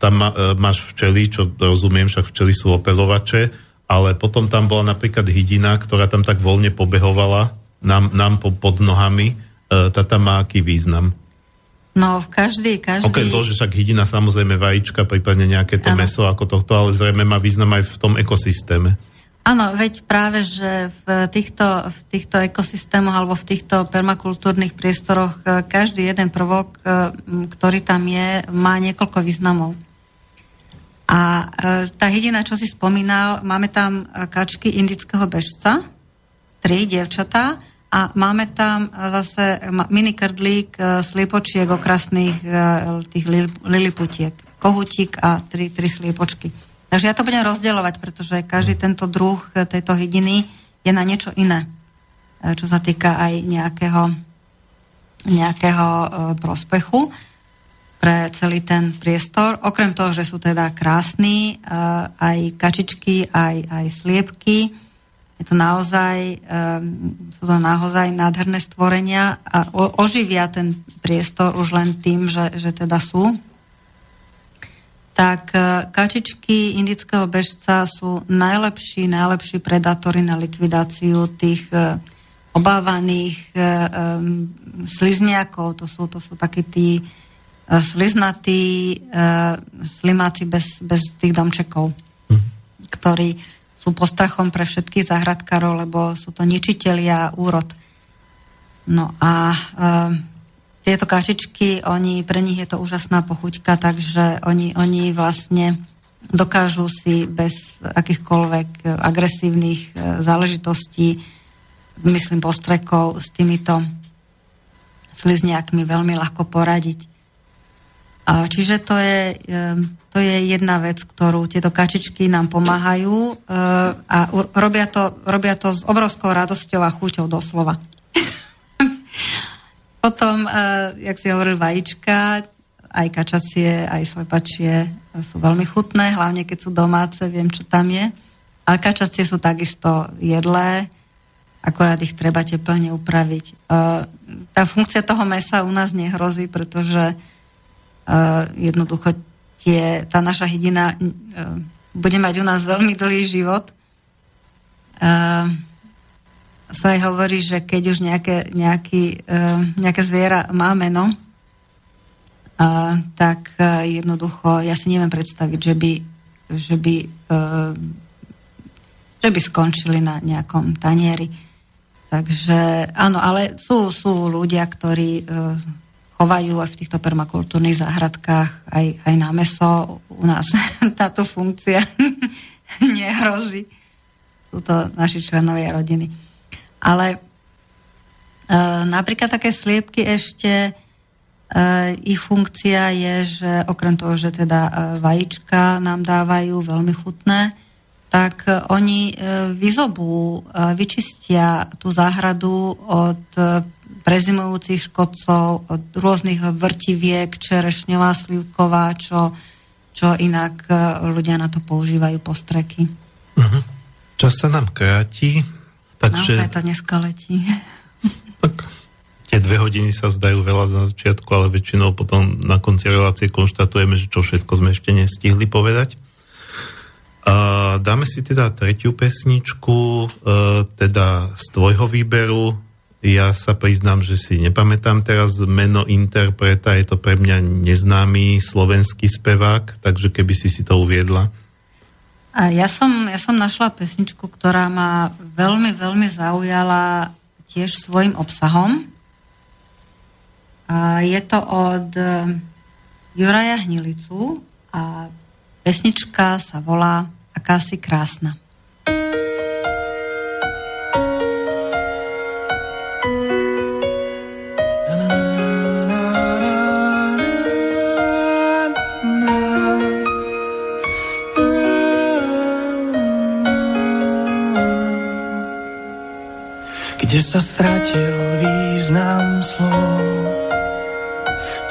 tam e, máš včely, čo rozumiem, však včely sú opelovače, ale potom tam bola napríklad hydina, ktorá tam tak voľne pobehovala nám, nám po, pod nohami. E, tá tam má aký význam? No, v každý, každý... Okrem toho, že však hydina samozrejme vajíčka, prípadne nejaké to Áno. meso ako tohto, ale zrejme má význam aj v tom ekosystéme. Áno, veď práve, že v týchto, v týchto ekosystémoch alebo v týchto permakultúrnych priestoroch e, každý jeden prvok, e, ktorý tam je, má niekoľko významov. A e, tá hydina, čo si spomínal, máme tam kačky indického bežca, tri dievčatá, a máme tam e, zase ma- mini krdlík e, sliepočiek okrasných e, tých li- liliputiek. Kohutík a tri, tri sliepočky. Takže ja to budem rozdeľovať, pretože každý tento druh tejto hydiny je na niečo iné, čo sa týka aj nejakého, nejakého prospechu pre celý ten priestor. Okrem toho, že sú teda krásni, aj kačičky, aj, aj sliepky, je to naozaj, um, sú to naozaj nádherné stvorenia a o, oživia ten priestor už len tým, že, že teda sú. Tak uh, kačičky indického bežca sú najlepší, najlepší predátory na likvidáciu tých uh, obávaných um, slizniakov. To sú, to sú takí tí uh, sliznatí slimáci bez, bez tých domčekov, ktorí sú postrachom pre všetkých záhradkárov, lebo sú to ničitelia úrod. No a e, tieto kačičky, oni, pre nich je to úžasná pochuťka, takže oni, oni vlastne dokážu si bez akýchkoľvek agresívnych e, záležitostí, myslím postrekov, s týmito slizniakmi veľmi ľahko poradiť. A čiže to je, e, to je jedna vec, ktorú tieto kačičky nám pomáhajú e, a robia to, robia to s obrovskou radosťou a chuťou doslova. Potom, e, jak si hovoril, vajíčka, aj kačacie, aj slepačie sú veľmi chutné, hlavne keď sú domáce, viem, čo tam je. Ale kačacie sú takisto jedlé, akorát ich treba teplne upraviť. E, tá funkcia toho mesa u nás nehrozí, pretože jednoducho tie, tá naša hydina uh, bude mať u nás veľmi dlhý život. Uh, sa aj hovorí, že keď už nejaké, nejaký, uh, nejaké zviera má meno, uh, tak uh, jednoducho ja si neviem predstaviť, že by, že by, uh, že by skončili na nejakom tanieri. Takže áno, ale sú, sú ľudia, ktorí uh, chovajú aj v týchto permakultúrnych záhradkách aj, aj na meso. U nás táto funkcia nehrozí. Sú to naši členovia rodiny. Ale e, napríklad také sliepky ešte, e, ich funkcia je, že okrem toho, že teda e, vajíčka nám dávajú veľmi chutné, tak e, oni e, vyzobú, e, vyčistia tú záhradu od e, prezimujúcich škodcov, od rôznych vrtiviek, čerešňová, slivková, čo, čo inak e, ľudia na to používajú postreky. Čas sa nám kráti, takže Naozaj to dneska letí. tak, tie dve hodiny sa zdajú veľa na začiatku, ale väčšinou potom na konci relácie konštatujeme, že čo všetko sme ešte nestihli povedať. A dáme si teda tretiu pesničku, e, teda z tvojho výberu. Ja sa priznám, že si nepamätám teraz meno interpreta, je to pre mňa neznámy slovenský spevák, takže keby si si to uviedla. A ja som, ja som našla pesničku, ktorá ma veľmi, veľmi zaujala tiež svojim obsahom. A je to od eh, Juraja Hnilicu a pesnička sa volá Akási krásna. Kde sa stratil význam slov,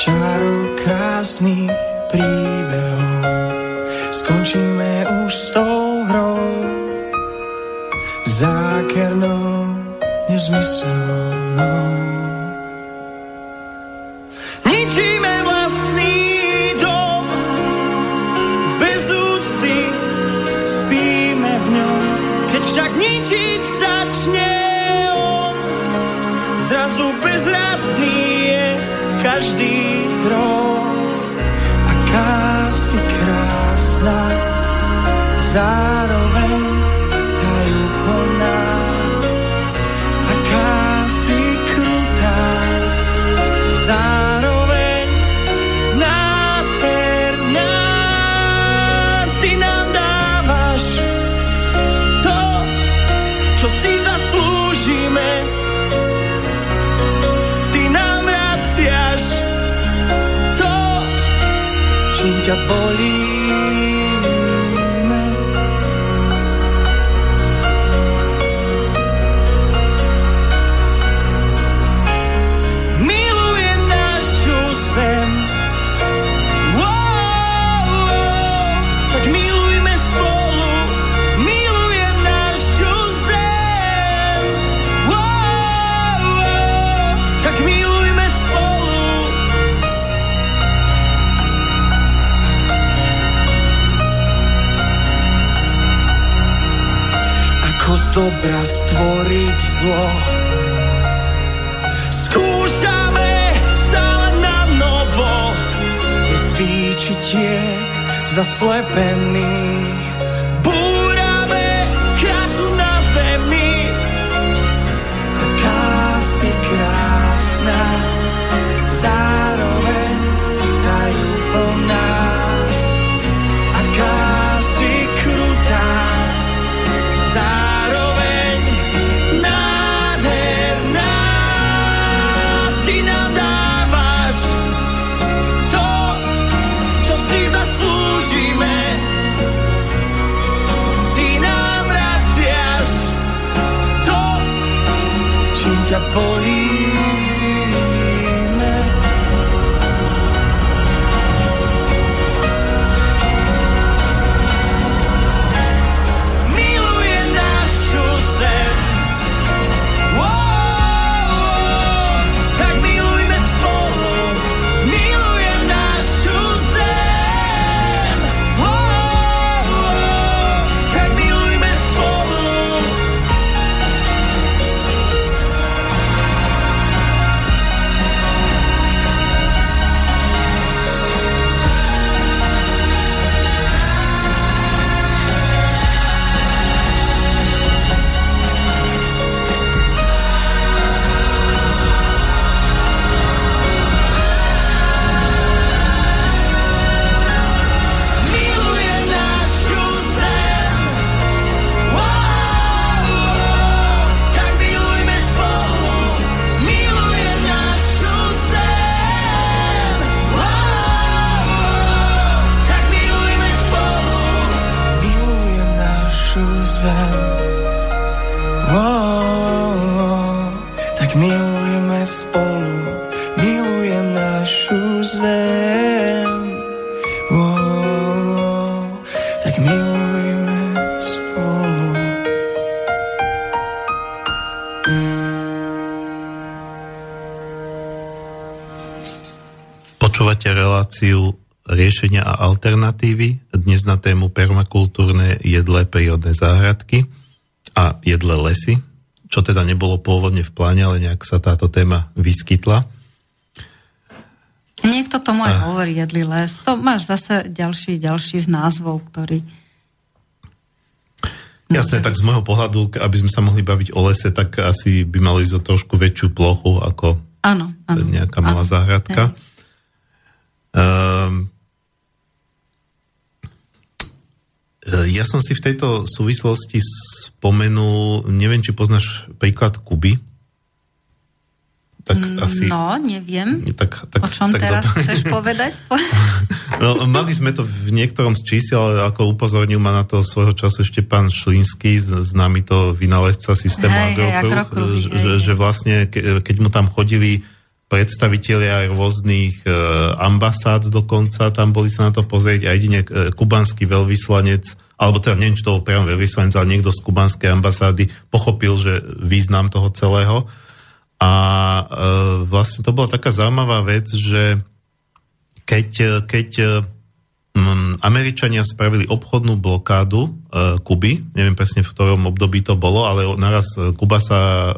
čaro krásnych príbehov. Skončíme už s tou hrou, zákernou, nezmyselnou. Každý trón. Aká si krásna, zároveň čím dobra stvoriť zlo. Skúšame stále na novo, bez výčitiek zaslepený. Riešenia a alternatívy dnes na tému permakultúrne jedlé prírodné záhradky a jedlé lesy, čo teda nebolo pôvodne v pláne, ale nejak sa táto téma vyskytla. Niekto tomu aj hovorí jedlý les. To máš zase ďalší, ďalší z názvov, ktorý... Jasné, tak z môjho pohľadu, aby sme sa mohli baviť o lese, tak asi by malo ísť o trošku väčšiu plochu ako Áno, áno. nejaká malá áno. záhradka. Hej. Um, ja som si v tejto súvislosti spomenul, neviem, či poznáš príklad Kuby. Tak asi... No, neviem. Tak, tak, O čom tak teraz dobre. chceš povedať? No, mali sme to v niektorom z čísel, ale ako upozornil ma na to svojho času ešte pán Šlínsky, známy to vynálezca systému Hej, agrokruh, hej, že, hej. že vlastne, ke, keď mu tam chodili predstavitelia rôznych e, ambasád dokonca, tam boli sa na to pozrieť a jedine e, kubanský veľvyslanec, alebo teda neviem, či to bol priamo veľvyslanec, ale niekto z kubanskej ambasády pochopil, že význam toho celého. A e, vlastne to bola taká zaujímavá vec, že keď, keď Američania spravili obchodnú blokádu Kuby, neviem presne v ktorom období to bolo, ale naraz Kuba sa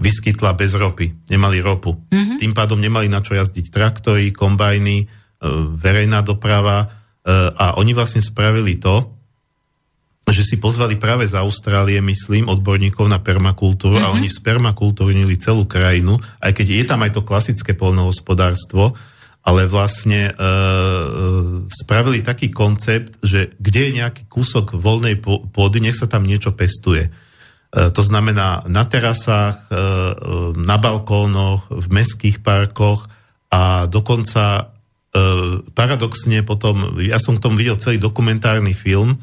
vyskytla bez ropy. Nemali ropu. Mm-hmm. Tým pádom nemali na čo jazdiť traktory, kombajny, e, verejná doprava e, a oni vlastne spravili to, že si pozvali práve z Austrálie, myslím, odborníkov na permakultúru mm-hmm. a oni spermakultúrnili celú krajinu, aj keď je tam aj to klasické polnohospodárstvo, ale vlastne e, e, spravili taký koncept, že kde je nejaký kúsok voľnej pôdy, nech sa tam niečo pestuje. E, to znamená na terasách, e, e, na balkónoch, v mestských parkoch a dokonca paradoxne potom, ja som k tomu videl celý dokumentárny film,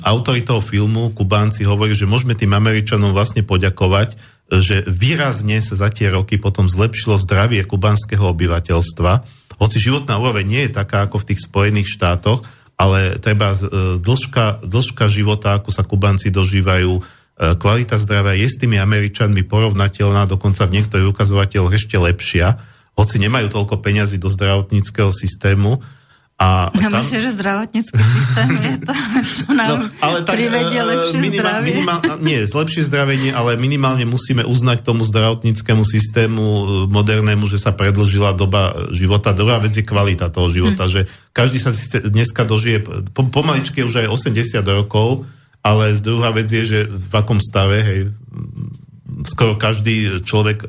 autori toho filmu, Kubánci, hovorí, že môžeme tým Američanom vlastne poďakovať, že výrazne sa za tie roky potom zlepšilo zdravie kubanského obyvateľstva. Hoci životná úroveň nie je taká ako v tých Spojených štátoch, ale treba e, dĺžka, dĺžka života, ako sa Kubanci dožívajú, e, kvalita zdravia je s tými Američanmi porovnateľná, dokonca v niektorých ukazovateľoch ešte lepšia, hoci nemajú toľko peňazí do zdravotníckého systému, a ja tam... myslím, že zdravotnícky systém je to, čo nám no, ale tak, privedie e, lepšie minima, zdravie. Minima, nie, lepšie zdravie nie, ale minimálne musíme uznať tomu zdravotníckému systému e, modernému, že sa predlžila doba života. Druhá vec je kvalita toho života, hmm. že každý sa dneska dožije, pomaličky už aj 80 rokov, ale druhá vec je, že v akom stave, hej, skoro každý človek e,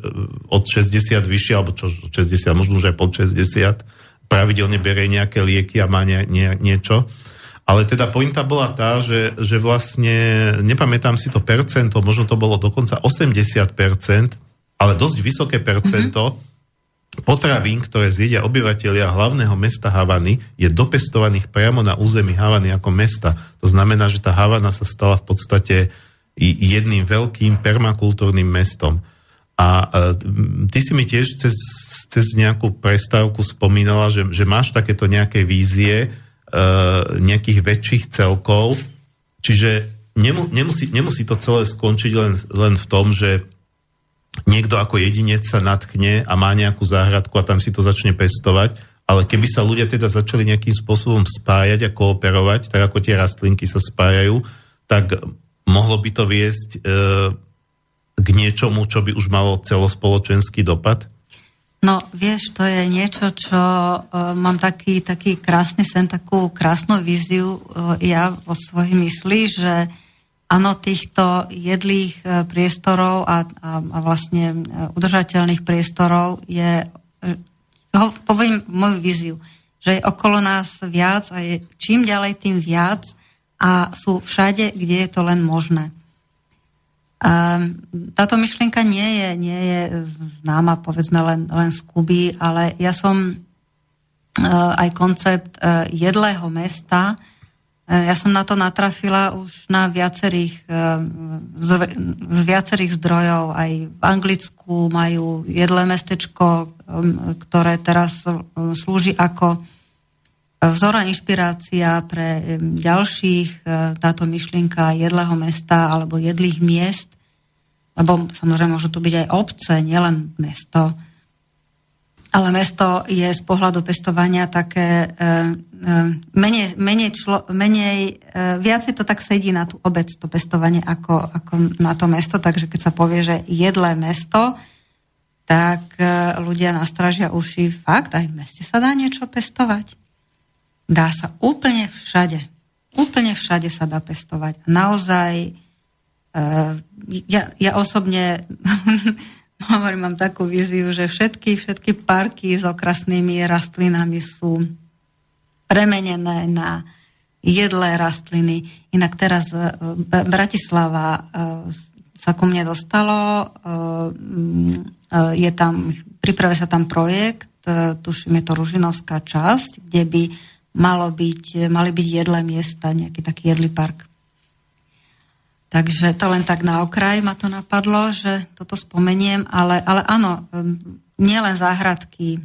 od 60 vyššie, alebo čo, 60, možno už aj pod 60, pravidelne berie nejaké lieky a má nie, nie, niečo. Ale teda pointa bola tá, že, že vlastne, nepamätám si to percento, možno to bolo dokonca 80%, ale dosť vysoké percento mm-hmm. potravín, ktoré zjedia obyvateľia hlavného mesta Havany, je dopestovaných priamo na území Havany ako mesta. To znamená, že tá Havana sa stala v podstate jedným veľkým permakultúrnym mestom. A ty si mi tiež cez cez nejakú prestávku spomínala, že, že máš takéto nejaké vízie uh, nejakých väčších celkov, čiže nemu, nemusí, nemusí to celé skončiť len, len v tom, že niekto ako jedinec sa natchne a má nejakú záhradku a tam si to začne pestovať, ale keby sa ľudia teda začali nejakým spôsobom spájať a kooperovať, tak ako tie rastlinky sa spájajú, tak mohlo by to viesť e, k niečomu, čo by už malo celospoločenský dopad? No, vieš, to je niečo, čo uh, mám taký, taký krásny sen, takú krásnu víziu uh, ja vo svojej mysli, že áno, týchto jedlých uh, priestorov a, a, a vlastne uh, udržateľných priestorov je, uh, ho, poviem moju víziu, že je okolo nás viac a je čím ďalej tým viac a sú všade, kde je to len možné. Um, táto myšlienka nie je, nie je známa, povedzme, len, len z Kuby, ale ja som uh, aj koncept uh, jedlého mesta, uh, ja som na to natrafila už na viacerých, z, z viacerých zdrojov. Aj v Anglicku majú jedlé mestečko, um, ktoré teraz slúži ako vzora inšpirácia pre ďalších táto myšlienka jedlého mesta alebo jedlých miest lebo samozrejme môžu tu byť aj obce, nielen mesto. Ale mesto je z pohľadu pestovania také e, e, menej, menej, člo, menej e, viac to tak sedí na tú obec, to pestovanie, ako, ako na to mesto. Takže keď sa povie, že jedlé mesto, tak e, ľudia nastražia uši. Fakt, aj v meste sa dá niečo pestovať. Dá sa úplne všade. Úplne všade sa dá pestovať. Naozaj Uh, ja, ja osobne hovorím, mám takú víziu, že všetky, všetky parky s okrasnými rastlinami sú premenené na jedlé rastliny. Inak teraz uh, Bratislava uh, sa ku mne dostalo, je tam, priprave sa tam projekt, tuším, je to Ružinovská časť, kde by malo byť, mali byť jedlé miesta, nejaký taký jedlý park. Takže to len tak na okraj ma to napadlo, že toto spomeniem, ale, ale áno, nielen záhradky,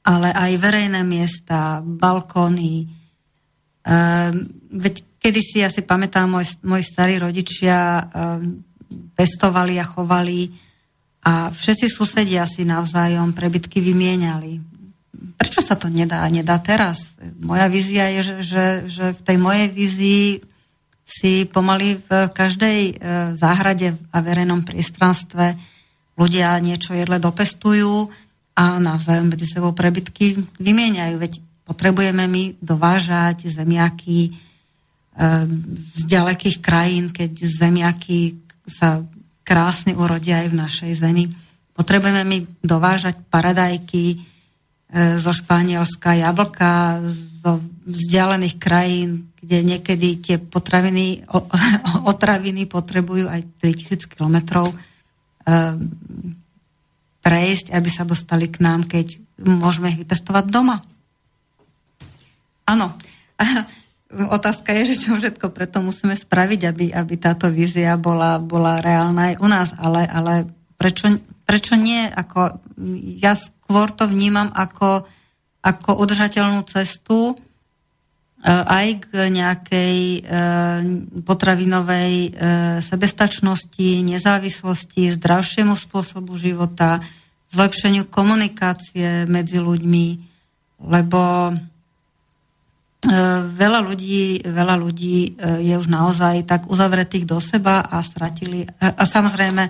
ale aj verejné miesta, balkóny. Um, veď kedysi, ja si pamätám, môj, moji starí rodičia um, pestovali a chovali a všetci susedia si navzájom prebytky vymieniali. Prečo sa to nedá? Nedá teraz. Moja vízia je, že, že, že v tej mojej vízii si pomaly v každej e, záhrade a verejnom priestranstve ľudia niečo jedle dopestujú a navzájom medzi sebou prebytky vymieňajú. Veď potrebujeme my dovážať zemiaky e, z ďalekých krajín, keď zemiaky sa krásne urodia aj v našej zemi. Potrebujeme my dovážať paradajky zo Španielska, jablka zo vzdialených krajín, kde niekedy tie potraviny, otraviny potrebujú aj 3000 kilometrov prejsť, aby sa dostali k nám, keď môžeme ich vypestovať doma. Áno. Otázka je, že čo všetko preto musíme spraviť, aby, aby táto vízia bola, bola reálna aj u nás, ale, ale prečo, prečo nie? Ako, ja skôr to vnímam ako, ako udržateľnú cestu, Eh, aj k nejakej eh, potravinovej eh, sebestačnosti, nezávislosti, zdravšiemu spôsobu života, zlepšeniu komunikácie medzi ľuďmi, lebo veľa ľudí, veľa ľudí je už naozaj tak uzavretých do seba a stratili, a samozrejme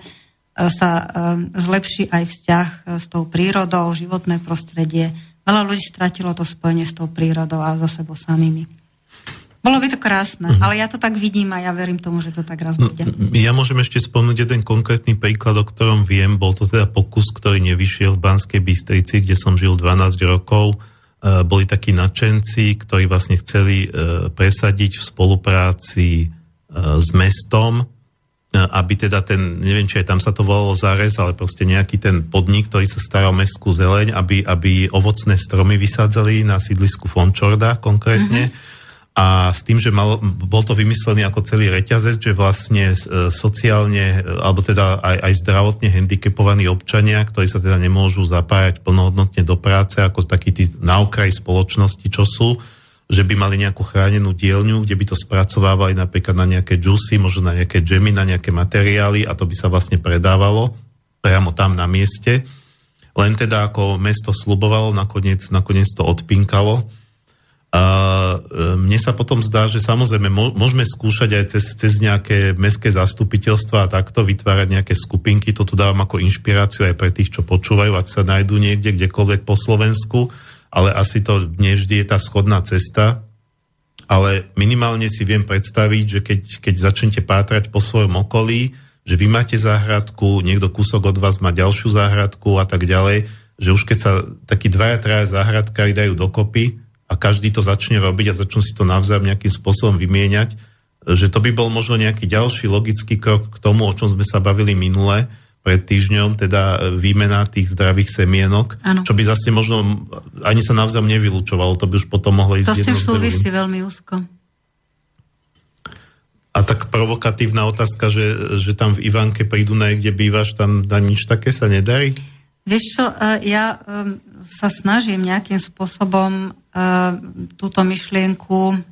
sa zlepší aj vzťah s tou prírodou, životné prostredie, Veľa ľudí stratilo to spojenie s tou prírodou a so sebou samými. Bolo by to krásne, uh-huh. ale ja to tak vidím a ja verím tomu, že to tak raz no, bude. Ja môžem ešte spomnúť jeden konkrétny príklad, o ktorom viem. Bol to teda pokus, ktorý nevyšiel v Banskej Bystrici, kde som žil 12 rokov. E, boli takí nadšenci, ktorí vlastne chceli e, presadiť v spolupráci e, s mestom aby teda ten, neviem, či aj tam sa to volalo zárez, ale proste nejaký ten podnik, ktorý sa stará o mestskú zeleň, aby, aby ovocné stromy vysádzali na sídlisku Fončorda konkrétne. Mm-hmm. A s tým, že mal, bol to vymyslený ako celý reťazec, že vlastne e, sociálne, e, alebo teda aj, aj zdravotne handicapovaní občania, ktorí sa teda nemôžu zapájať plnohodnotne do práce, ako takí tí na okraji spoločnosti, čo sú, že by mali nejakú chránenú dielňu, kde by to spracovávali napríklad na nejaké džusy, možno na nejaké džemy, na nejaké materiály a to by sa vlastne predávalo priamo tam na mieste. Len teda ako mesto slubovalo, nakoniec, nakoniec to odpinkalo. A e, mne sa potom zdá, že samozrejme môžeme skúšať aj cez, cez nejaké mestské zastupiteľstva a takto vytvárať nejaké skupinky. To tu dávam ako inšpiráciu aj pre tých, čo počúvajú, ak sa nájdú niekde, kdekoľvek po Slovensku ale asi to nevždy je tá schodná cesta. Ale minimálne si viem predstaviť, že keď, keď začnete pátrať po svojom okolí, že vy máte záhradku, niekto kúsok od vás má ďalšiu záhradku a tak ďalej, že už keď sa takí dvaja, traja záhradkári dajú dokopy a každý to začne robiť a začnú si to navzájom nejakým spôsobom vymieňať, že to by bol možno nejaký ďalší logický krok k tomu, o čom sme sa bavili minule, pred týždňom, teda výmena tých zdravých semienok, ano. čo by zase možno ani sa navzájom nevylúčovalo, to by už potom mohlo ísť To s tým súvisí veľmi úzko. A tak provokatívna otázka, že, že tam v Ivanke pri Dunaji, kde bývaš, tam na nič také sa nedarí? Vieš čo, e, ja sa snažím nejakým spôsobom e, túto myšlienku E,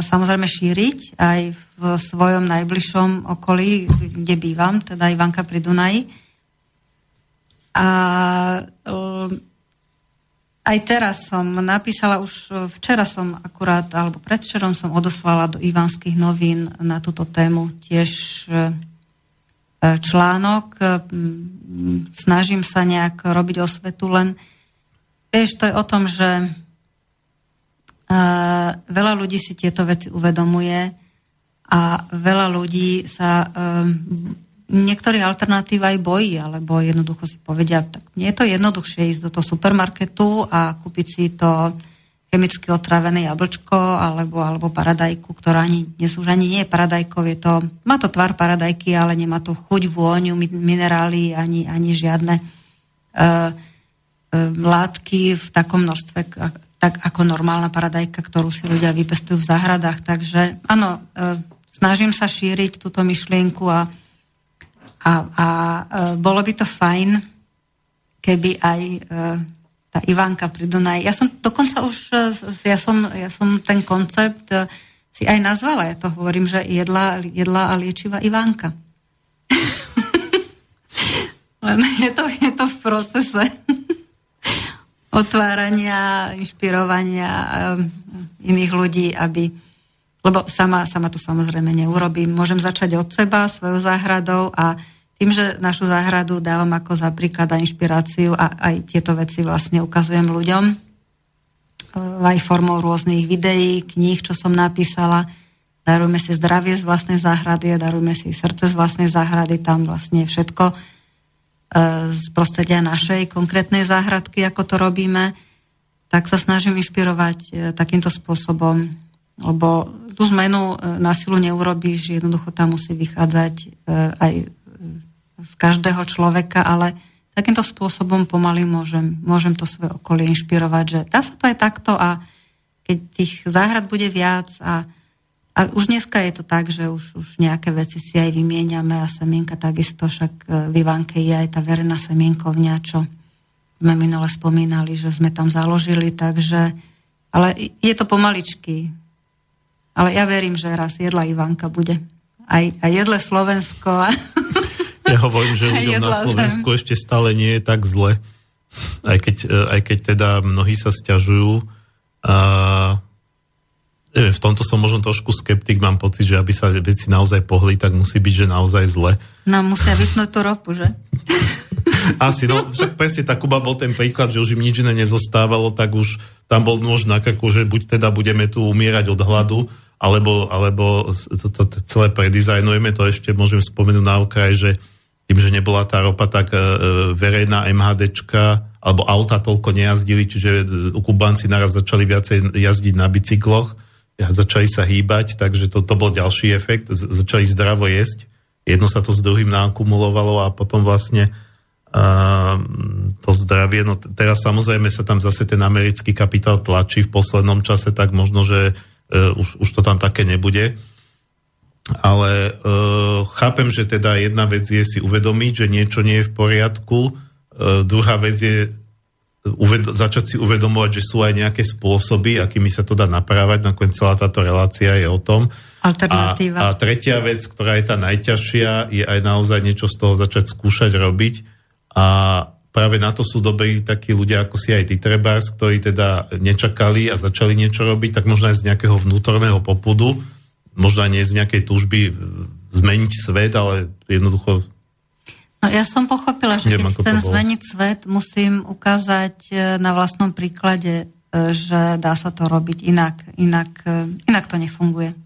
samozrejme šíriť aj v svojom najbližšom okolí, kde bývam, teda Ivanka pri Dunaji. A e, aj teraz som napísala, už včera som akurát, alebo predvčerom som odoslala do Ivanských novín na túto tému tiež e, článok. Snažím sa nejak robiť osvetu, len vieš, to je o tom, že veľa ľudí si tieto veci uvedomuje a veľa ľudí sa um, niektorých alternatív aj bojí, alebo jednoducho si povedia, tak nie je to jednoduchšie ísť do toho supermarketu a kúpiť si to chemicky otravené jablčko alebo, alebo paradajku, ktorá ani, dnes už ani nie je paradajkov, je to, má to tvar paradajky, ale nemá to chuť, vôňu, minerály, ani, ani žiadne uh, uh, látky v takom množstve, tak ako normálna paradajka, ktorú si ľudia vypestujú v záhradách. Takže áno, e, snažím sa šíriť túto myšlienku a, a, a e, bolo by to fajn, keby aj e, tá Ivánka pri Dunaji. Ja som dokonca už, ja som, ja som ten koncept si aj nazvala. Ja to hovorím, že jedla, jedla a liečivá Ivánka. Len je to, je to v procese otvárania, inšpirovania um, iných ľudí, aby, lebo sama, sama to samozrejme neurobím. Môžem začať od seba, svojou záhradou a tým, že našu záhradu dávam ako za príklad a inšpiráciu a aj tieto veci vlastne ukazujem ľuďom, e, aj formou rôznych videí, kníh, čo som napísala. Darujme si zdravie z vlastnej záhrady a darujme si srdce z vlastnej záhrady. Tam vlastne všetko z prostredia našej konkrétnej záhradky, ako to robíme, tak sa snažím inšpirovať e, takýmto spôsobom, lebo tú zmenu e, na silu neurobíš, jednoducho tam musí vychádzať e, aj z každého človeka, ale takýmto spôsobom pomaly môžem, môžem to svoje okolie inšpirovať, že dá sa to aj takto a keď tých záhrad bude viac a, a už dneska je to tak, že už, už nejaké veci si aj vymieňame a semienka takisto, však e, v Ivánke je aj tá verejná semienkovňa, čo sme minule spomínali, že sme tam založili, takže ale je to pomaličky. Ale ja verím, že raz jedla Ivanka bude. Aj, aj jedle Slovensko. Ja hovorím, že ľuďom na Slovensku ešte stále nie je tak zle. Aj keď, e, aj keď teda mnohí sa stiažujú. A v tomto som možno trošku skeptik, mám pocit, že aby sa veci naozaj pohli, tak musí byť, že naozaj zle. Nám musia vypnúť tú ropu, že? Asi, no však presne tak Kuba bol ten príklad, že už im nič iné nezostávalo, tak už tam bol nôž na kaku, že buď teda budeme tu umierať od hladu, alebo, alebo to, to, to celé predizajnujeme, to ešte môžem spomenúť na okraj, že tým, že nebola tá ropa tak e, verejná MHDčka, alebo auta toľko nejazdili, čiže e, Kubanci naraz začali viacej jazdiť na bicykloch, začali sa hýbať, takže to, to bol ďalší efekt, začali zdravo jesť, jedno sa to s druhým nakumulovalo a potom vlastne uh, to zdravie, no teraz samozrejme sa tam zase ten americký kapitál tlačí v poslednom čase, tak možno, že uh, už, už to tam také nebude. Ale uh, chápem, že teda jedna vec je si uvedomiť, že niečo nie je v poriadku, uh, druhá vec je uved- začať si uvedomovať, že sú aj nejaké spôsoby, akými sa to dá naprávať, nakoniec celá táto relácia je o tom. Alternatíva. A, a tretia vec, ktorá je tá najťažšia, je aj naozaj niečo z toho začať skúšať robiť a práve na to sú dobrí takí ľudia ako si aj tí trebárs, ktorí teda nečakali a začali niečo robiť, tak možno aj z nejakého vnútorného popudu, možno aj nie z nejakej túžby e, zmeniť svet, ale jednoducho... No ja som pochopila, že Neviem, keď chcem zmeniť svet, musím ukázať e, na vlastnom príklade, e, že dá sa to robiť inak. Inak, inak to nefunguje.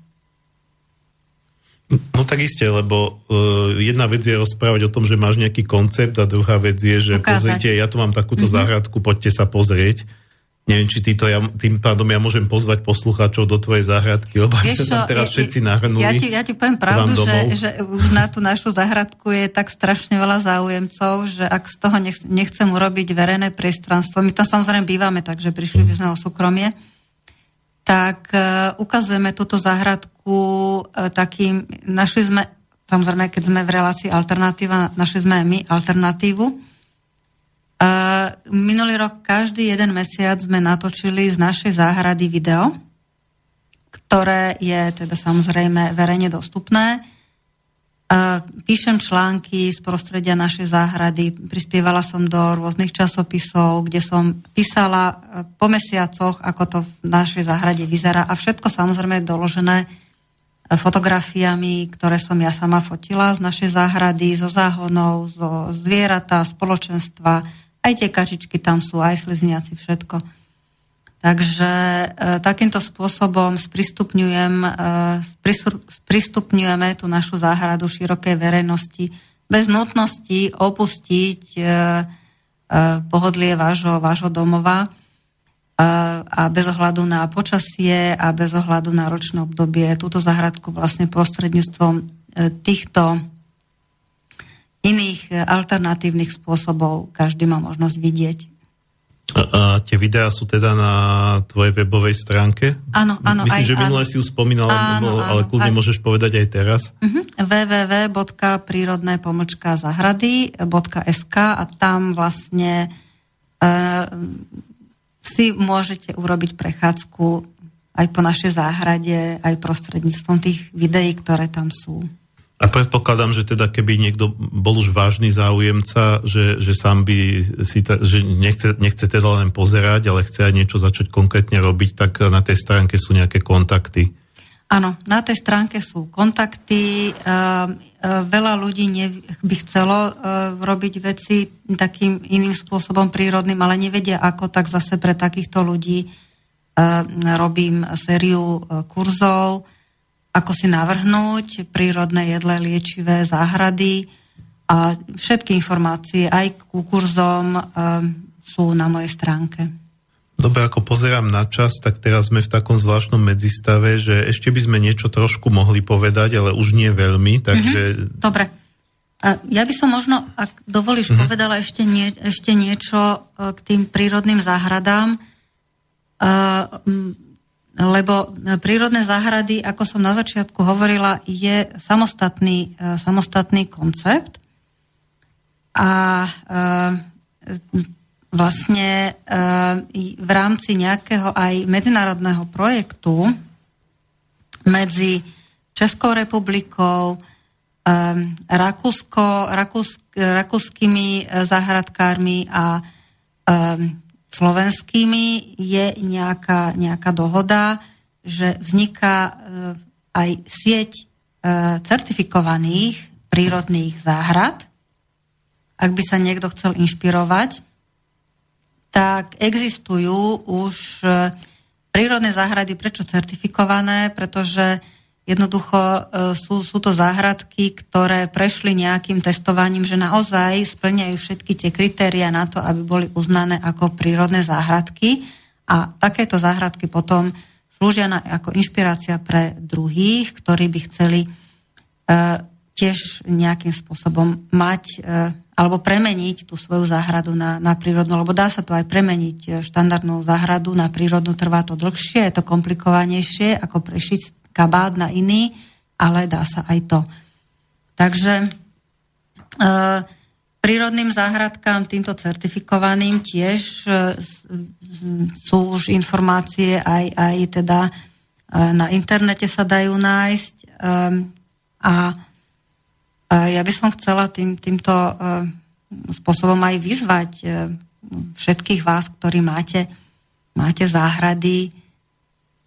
No tak isté, lebo uh, jedna vec je rozprávať o tom, že máš nejaký koncept a druhá vec je, že Ukázať. pozrite, ja tu mám takúto mm-hmm. záhradku, poďte sa pozrieť. Neviem, či týto, ja, tým pádom ja môžem pozvať poslucháčov do tvojej záhradky, lebo Vieš sa teraz ja, všetci nahrnuli. Ja ti, ja ti poviem pravdu, že, že už na tú našu záhradku je tak strašne veľa záujemcov, že ak z toho nech, nechcem urobiť verejné priestranstvo, my tam samozrejme bývame, takže prišli by sme o súkromie, tak uh, ukazujeme túto záhradku uh, takým, našli sme, samozrejme, keď sme v relácii alternatíva, našli sme aj my alternatívu. Minulý rok každý jeden mesiac sme natočili z našej záhrady video, ktoré je teda samozrejme verejne dostupné. Píšem články z prostredia našej záhrady, prispievala som do rôznych časopisov, kde som písala e, po mesiacoch, ako to v našej záhrade vyzerá. A všetko samozrejme je doložené e, fotografiami, ktoré som ja sama fotila z našej záhrady, zo záhonov, zo zvieratá, spoločenstva, aj tie kačičky tam sú, aj slizniaci, všetko. Takže e, takýmto spôsobom sprístupňujem, e, sprístupňujeme tú našu záhradu širokej verejnosti bez nutnosti opustiť e, e, pohodlie vášho, vášho domova e, a bez ohľadu na počasie a bez ohľadu na ročné obdobie túto záhradku vlastne prostredníctvom e, týchto iných e, alternatívnych spôsobov každý má možnosť vidieť. A, a tie videá sú teda na tvojej webovej stránke? Áno, áno. Myslím, aj, že minule si ju spomínala, áno, áno, ale kľudne aj. môžeš povedať aj teraz. Uh-huh. www.prírodné-zahrady.sk a tam vlastne uh, si môžete urobiť prechádzku aj po našej záhrade, aj prostredníctvom tých videí, ktoré tam sú. A predpokladám, že teda keby niekto bol už vážny záujemca, že, že sám by si, ta, že nechce, nechce teda len pozerať, ale chce aj niečo začať konkrétne robiť, tak na tej stránke sú nejaké kontakty. Áno, na tej stránke sú kontakty. Uh, uh, veľa ľudí by chcelo uh, robiť veci takým iným spôsobom prírodným, ale nevedia ako, tak zase pre takýchto ľudí robím sériu uh, kurzov, ako si navrhnúť prírodné jedlé liečivé záhrady a všetky informácie aj ku kurzom uh, sú na mojej stránke. Dobre, ako pozerám na čas, tak teraz sme v takom zvláštnom medzistave, že ešte by sme niečo trošku mohli povedať, ale už nie veľmi, takže... Mm-hmm. Dobre. A ja by som možno, ak dovolíš, mm-hmm. povedala ešte, nie, ešte niečo e, k tým prírodným záhradám, uh, lebo prírodné záhrady, ako som na začiatku hovorila, je samostatný, uh, samostatný koncept. A uh, vlastne v rámci nejakého aj medzinárodného projektu medzi Českou republikou, Rakúsko, Rakús, rakúskymi záhradkármi a slovenskými je nejaká, nejaká dohoda, že vzniká aj sieť certifikovaných prírodných záhrad. Ak by sa niekto chcel inšpirovať, tak existujú už e, prírodné záhrady. Prečo certifikované? Pretože jednoducho e, sú, sú to záhradky, ktoré prešli nejakým testovaním, že naozaj splňajú všetky tie kritéria na to, aby boli uznané ako prírodné záhradky. A takéto záhradky potom slúžia na, ako inšpirácia pre druhých, ktorí by chceli e, tiež nejakým spôsobom mať e, alebo premeniť tú svoju záhradu na, na prírodnú, lebo dá sa to aj premeniť e, štandardnú záhradu na prírodnú, trvá to dlhšie, je to komplikovanejšie, ako prešiť kabát na iný, ale dá sa aj to. Takže e, prírodným záhradkám, týmto certifikovaným tiež e, sú už informácie aj, aj teda e, na internete sa dajú nájsť e, a ja by som chcela tým, týmto e, spôsobom aj vyzvať e, všetkých vás, ktorí máte, máte záhrady.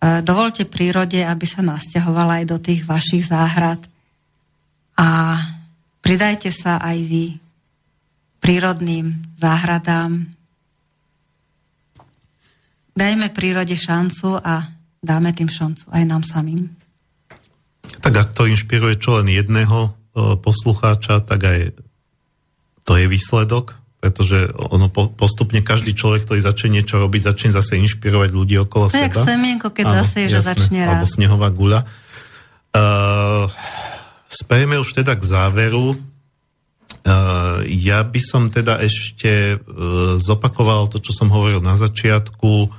E, dovolte prírode, aby sa nasťahovala aj do tých vašich záhrad a pridajte sa aj vy prírodným záhradám. Dajme prírode šancu a dáme tým šancu aj nám samým. Tak ak to inšpiruje čo len jedného, poslucháča, tak aj to je výsledok, pretože ono postupne každý človek, ktorý začne niečo robiť, začne zase inšpirovať ľudí okolo to seba. To je semienko, keď Áno, zase že začne raz. Alebo snehová guľa. Uh, spejeme už teda k záveru. Uh, ja by som teda ešte uh, zopakoval to, čo som hovoril na začiatku.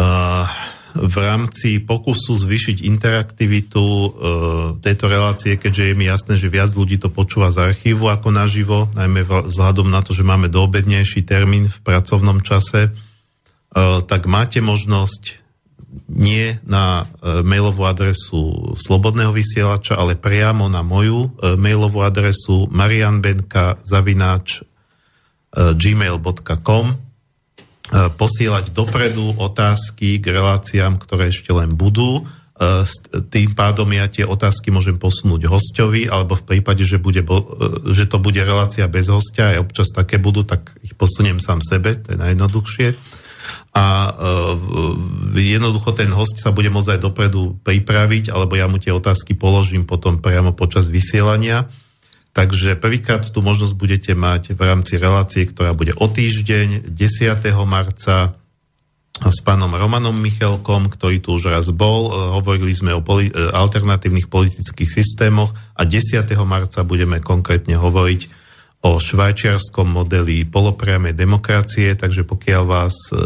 Uh, v rámci pokusu zvýšiť interaktivitu e, tejto relácie, keďže je mi jasné, že viac ľudí to počúva z archívu ako naživo, najmä vzhľadom na to, že máme doobednejší termín v pracovnom čase, e, tak máte možnosť nie na e, mailovú adresu Slobodného vysielača, ale priamo na moju e, mailovú adresu marianbenka zavináč e, gmail.com posielať dopredu otázky k reláciám, ktoré ešte len budú. E, tým pádom ja tie otázky môžem posunúť hostovi, alebo v prípade, že, bude, e, že to bude relácia bez hostia, aj občas také budú, tak ich posuniem sám sebe, to je najjednoduchšie. A jednoducho ten host sa bude môcť aj dopredu pripraviť, alebo ja mu tie otázky položím potom priamo počas vysielania Takže prvýkrát tú možnosť budete mať v rámci relácie, ktorá bude o týždeň, 10. marca s pánom Romanom Michelkom, ktorý tu už raz bol. Hovorili sme o poli- alternatívnych politických systémoch a 10. marca budeme konkrétne hovoriť o švajčiarskom modeli polopriamej demokracie, takže pokiaľ vás e,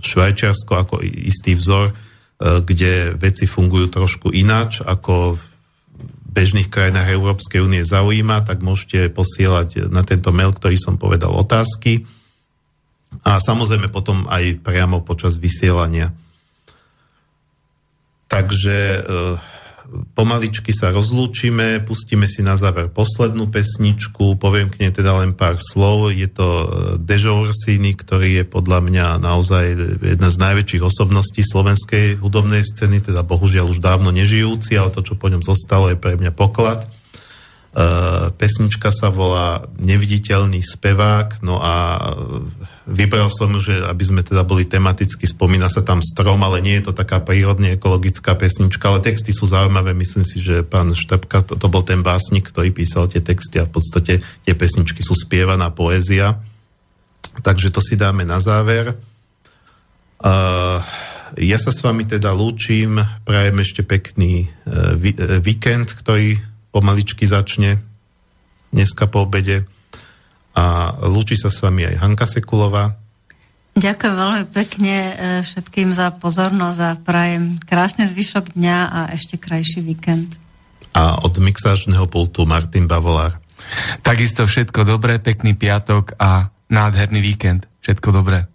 Švajčiarsko ako istý vzor, e, kde veci fungujú trošku ináč ako v bežných krajinách Európskej únie zaujíma, tak môžete posielať na tento mail, ktorý som povedal, otázky a samozrejme potom aj priamo počas vysielania. Takže e, pomaličky sa rozlúčime, pustíme si na záver poslednú pesničku, poviem k nej teda len pár slov. Je to e, Dežo Orsini, ktorý je podľa mňa naozaj jedna z najväčších osobností slovenskej hudobnej scény, teda bohužiaľ už dávno nežijúci, ale to, čo po ňom zostalo, je pre mňa poklad. Uh, pesnička sa volá Neviditeľný spevák, no a Vybral som že aby sme teda boli tematicky, spomína sa tam strom, ale nie je to taká prírodne ekologická pesnička, ale texty sú zaujímavé. Myslím si, že pán Štepka, to, to bol ten básnik, ktorý písal tie texty a v podstate tie pesničky sú spievaná poézia. Takže to si dáme na záver. Uh, ja sa s vami teda lúčim, prajem ešte pekný uh, víkend, ktorý pomaličky začne dneska po obede a lúči sa s vami aj Hanka Sekulová. Ďakujem veľmi pekne e, všetkým za pozornosť a prajem krásny zvyšok dňa a ešte krajší víkend. A od mixážneho pultu Martin Bavolár. Takisto všetko dobré, pekný piatok a nádherný víkend. Všetko dobré.